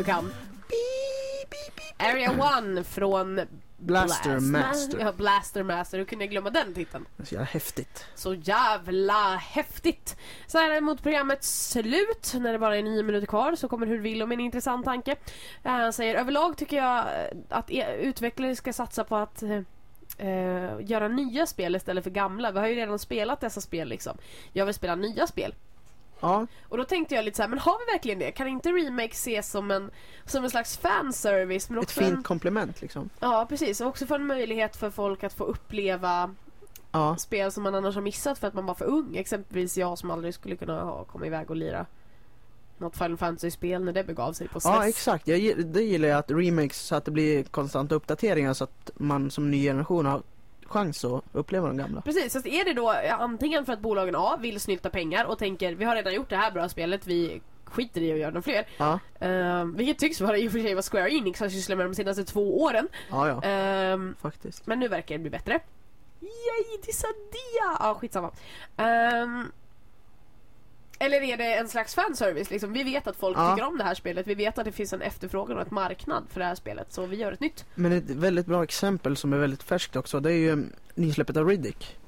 om du kan. Area 1 från Blaster Master. Ja, Blaster Master. Hur kunde jag glömma den titeln? Så jävla häftigt. Så jävla häftigt! Så här är mot programmets slut, när det bara är nio minuter kvar, så kommer Hur vill med en intressant tanke. Eh, Han säger överlag tycker jag eh, att e- utvecklare ska satsa på att eh, eh, göra nya spel istället för gamla. Vi har ju redan spelat dessa spel liksom. Jag vill spela nya spel. Ja, Och då tänkte jag lite så här, men har vi verkligen det? Kan inte remake ses som en, som en slags fanservice? Men ett också fint en, komplement liksom. Ja, precis. Och också få en möjlighet för folk att få uppleva Ja, spel som man annars har missat för att man var för ung. Exempelvis jag som aldrig skulle kunna ha komma iväg och lira något Final Fantasy-spel när det begav sig på SNES. ja exakt. Jag, det gillar jag att remakes så att det blir konstanta uppdateringar så att man som ny generation har chans att uppleva de gamla. Precis, så är det då antingen för att bolagen A vill snylta pengar och tänker vi har redan gjort det här bra spelet, vi skiter i att göra några fler. Ja, Uh, vilket tycks vara i och för sig vad Square Enix har sysslat med de senaste två åren. ja, ja. Ehm, Faktiskt. Men nu verkar det bli bättre. Yay, Disadia! Ja, skitsamma. Um, eller är det en slags fanservice? Liksom? Vi vet att folk Ja. tycker om det här spelet. Vi vet att det finns en efterfrågan och ett marknad för det här spelet. Så vi gör ett nytt. Men ett väldigt bra exempel som är väldigt färskt också, det är ju mm, nysläppet av Riddick.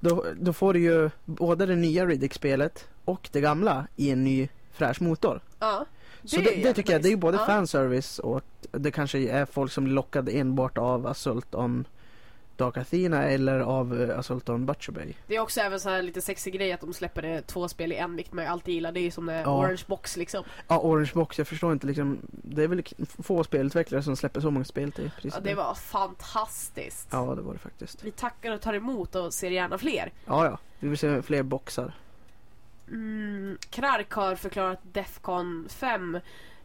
Då, då får du ju både det nya Riddick-spelet och det gamla i en ny fräsch motor. Ja. Så är det, det, tycker jag, det är ju både ja. fanservice och det kanske är folk som blir lockade enbart av Assault on Dark Athena eller av eh, Assault on Butcher Bay. Det är också även så här lite sexig grej att de släpper det två spel i en, vilket man ju alltid gillar. Det är ju som Ja. Orange Box liksom. Ja, Orange Box, jag förstår inte liksom, det är väl få spelutvecklare som släpper så många spel till priset. Ja, det var fantastiskt. Ja, det var det faktiskt. Vi tackar och tar emot och ser gärna fler. Ja, ja. Vi vill se fler boxar. Mm, Krark har förklarat Defcon 5.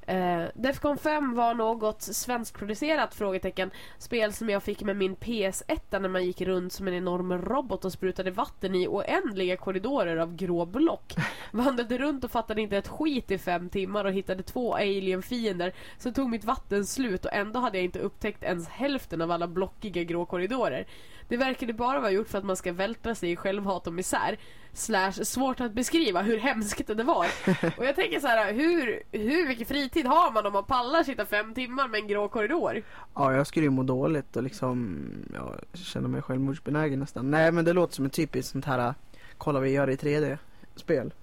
Eh, Defcon 5 var något svenskproducerat frågetecken. Spel som jag fick med min PS1 när man gick runt som en enorm robot och sprutade vatten i oändliga korridorer av grå block. Vandrade runt och fattade inte ett skit i fem timmar och hittade två alien-fiender. Så tog mitt vatten slut och ändå hade jag inte upptäckt ens hälften av alla blockiga grå korridorer. Det verkade bara vara gjort för att man ska vältra sig i självhat och misär. Slash svårt att beskriva hur hemskt det var. Och jag tänker så här, hur, hur mycket fritid har man om man pallar sitta fem timmar med en grå korridor? Ja, jag skulle ju må dåligt och liksom, ja, känna mig självmordsbenägen nästan. Nej, men det låter som ett typiskt sånt här, kolla vi gör det i 3D-spel.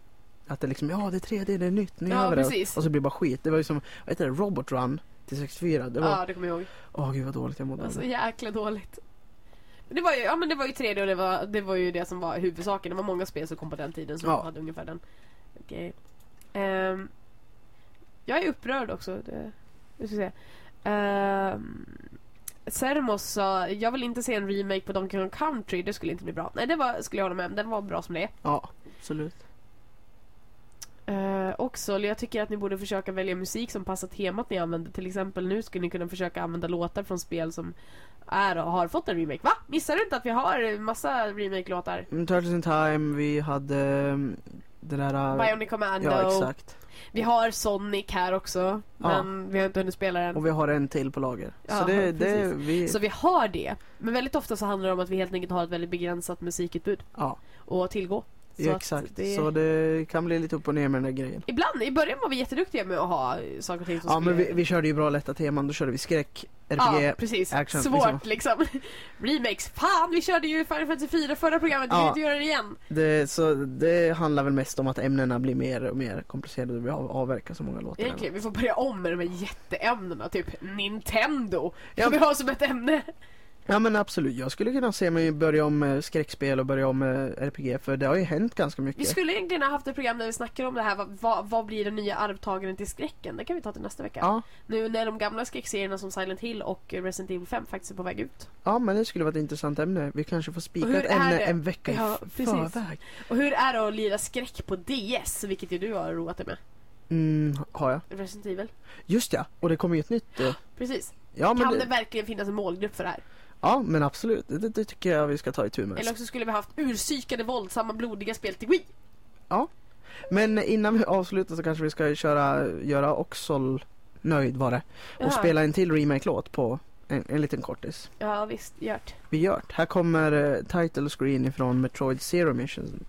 Att det liksom, ja det är 3D, det är nytt, nu Ja, gör vi det. precis. Och så blir det bara skit. Det var ju som, vad heter det, Robot Run till 64. Det var, Ja, det kommer jag ihåg. åh gud vad dåligt jag Det mådde var av så det. jäkla dåligt. Det var ju, ja men det var ju 3D och det var, det var ju det som var huvudsaken. Det var många spel som kom på den tiden som Ja. hade ungefär den. Okej. Ehm, jag är upprörd också. Det, jag ska se. Um, Sermos sa, jag vill inte se en remake på Donkey Kong Country, det skulle inte bli bra. Nej, det var, skulle jag hålla med om. Den var bra som det är. Ja, absolut. Uh, också, jag tycker att ni borde försöka välja musik som passar temat ni använder. Till exempel nu skulle ni kunna försöka använda låtar från spel som är och har fått en remake. Va? Missar du inte att vi har massa remake-låtar? Mm, Turtles in Time, vi hade mm, det där... äh, Bionic Commando. Ja, exakt. Vi har Sonic här också. Men vi har inte hunnit spela den. Och vi har en till på lager. Ja, så det, det, vi, Så vi har det. Men väldigt ofta så handlar det om att vi helt enkelt har ett väldigt begränsat musikutbud ja, att tillgå. Så ja exakt. det- Så det kan bli lite upp och ner med den där grejen. Ibland, i början var vi jätteduktiga med att ha saker och ting som Ja, men skulle... vi, vi körde ju bra lätta teman. Då körde vi skräck, RPG, Ja, precis. action, Svårt liksom. Remakes. Fan, vi körde ju Final Fantasy 4 förra programmet. Vi Ja. kan inte göra det igen. Det, så det handlar väl mest om att ämnena blir mer och mer komplicerade och vi av- avverkar så många låtar. Egentligen, vi får börja om med de här jätteämnena. Typ Nintendo. Ja, Ja, vi har som ett ämne. Ja men absolut, jag skulle kunna se mig börja om med skräckspel och börja om med RPG för det har ju hänt ganska Vi mycket. skulle egentligen ha haft ett program där vi snackar om det här. Vad, vad, vad blir den nya arvtagaren till skräcken? Det kan vi ta till nästa vecka. Ja, Nu när de gamla skräckserierna som Silent Hill och Resident Evil 5 faktiskt är på väg ut. ja men det skulle vara ett intressant ämne. Vi kanske får spika ett ämne det? en vecka Ja, i förväg. Och hur är det att lira skräck på DS? Vilket ju du har roat dig med. Mm, har jag. Resident Evil. Just ja, och det kommer ju ett nytt. eh, Precis. Ja kan det det, verkligen finnas en målgrupp för det här? Ja, men absolut, det, det tycker jag vi ska ta itu med. Eller också skulle vi haft urpsykade, våldsamma, blodiga spel till Wii. Men innan vi avslutar så kanske vi ska köra, göra Oxol nöjd var det. Och Ja. spela en till remake-låt på en, en liten kortis. Ja visst, gjort. Vi gör. Här kommer eh, title screen ifrån Metroid Zero Mission.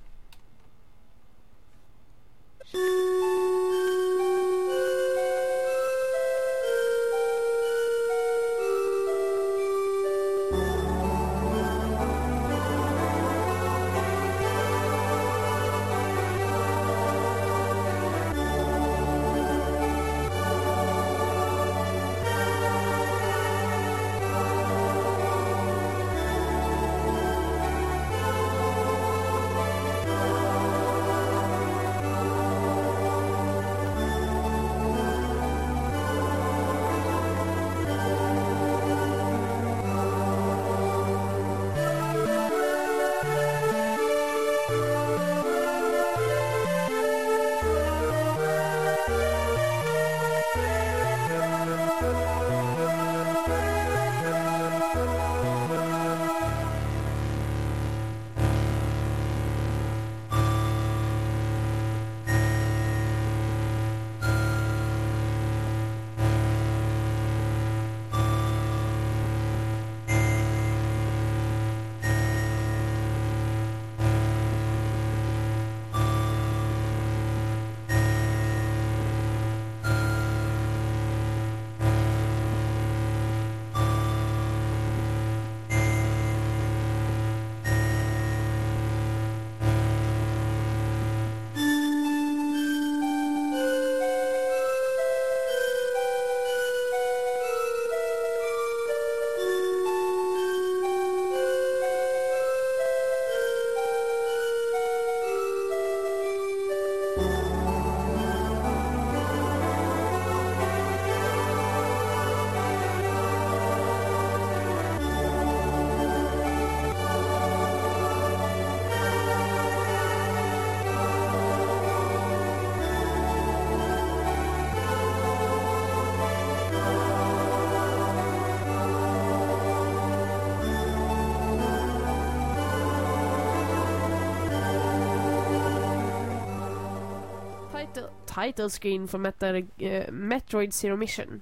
Title, screen från Metal, eh, Metroid Zero Mission.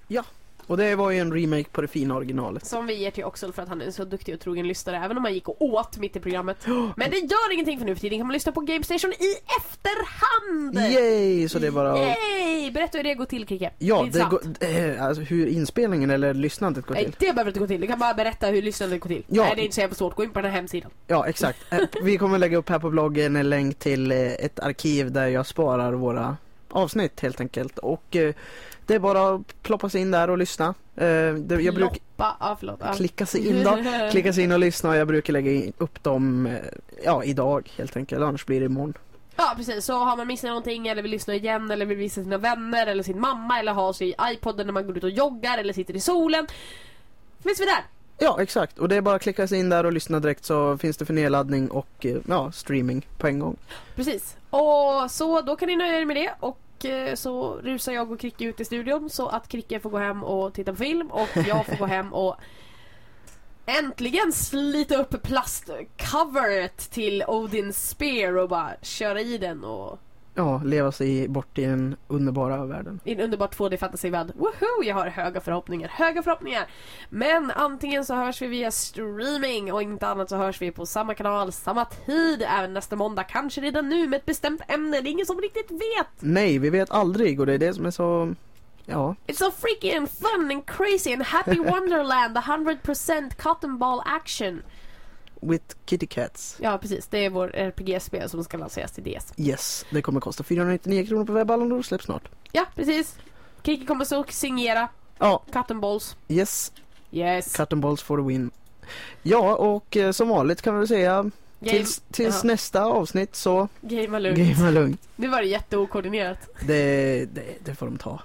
Och det var ju en remake på det fina originalet. Som vi ger till Oxel för att han är en så duktig och trogen lyssnare även om han gick och åt mitt i programmet. Men det gör ingenting för nu för tiden kan man lyssna på Game Station i efterhand! Yay! Så det är bara. Yay! Berätta hur det går till Kricke. Ja, det går, eh, alltså hur inspelningen eller lyssnandet går Nej, till. det behöver inte gå till. Du kan bara berätta hur lyssnandet går till. Ja. Nej, det är inte så jävla svårt. Gå in på den här hemsidan. Ja, exakt. Eh, Vi kommer lägga upp här på bloggen en länk till eh, ett arkiv där jag sparar våra avsnitt helt enkelt. Och eh, det är bara att ploppa sig in där och lyssna. Eh, det, jag brukar förlåt. Ja. klicka sig in då. Klicka sig in och lyssna och jag brukar lägga in, upp dem eh, ja, idag helt enkelt. Annars blir det imorgon. Ja precis, så har man missat någonting eller vill lyssna igen eller vill visa sina vänner eller sin mamma eller ha sig i iPoden när man går ut och joggar eller sitter i solen. Finns vi där? Ja, exakt. Och det är bara att klicka sig in där och lyssna direkt så finns det för nedladdning och eh, ja, streaming på en gång. Precis. Och så då kan ni nöja er med det och eh, så rusar jag och Kricke ut i studion så att Kricke får gå hem och titta på film och jag får gå hem och äntligen slita upp plastcoveret till Odins Spear och bara köra i den och Ja, leva sig bort i den underbara världen. i en underbar 2D fantasyvärld. Woho! Jag har höga förhoppningar, höga förhoppningar! Men antingen så hörs vi via streaming och inte annat så hörs vi på samma kanal, samma tid, även nästa måndag, kanske redan nu med ett bestämt ämne. Det är ingen som riktigt vet! Nej, vi vet aldrig och det är det som är så... Ja, It's so freaky and fun and crazy and happy wonderland, 100% cotton ball action. With kitty cats. Ja precis, det är vår RPG-spel som ska lanseras till DS. Yes, det kommer kosta 499 kronor på webbhallen och släpps snart. Ja precis. Kiki kommer så signera Ja, cotton balls. yes, Yes. cut and balls for the win. Ja, och eh, som vanligt kan vi säga Game, tills, tills nästa avsnitt så Gamea lugnt. gamea lugnt. Nu var det jätteokoordinerat. Det, det, det får de ta.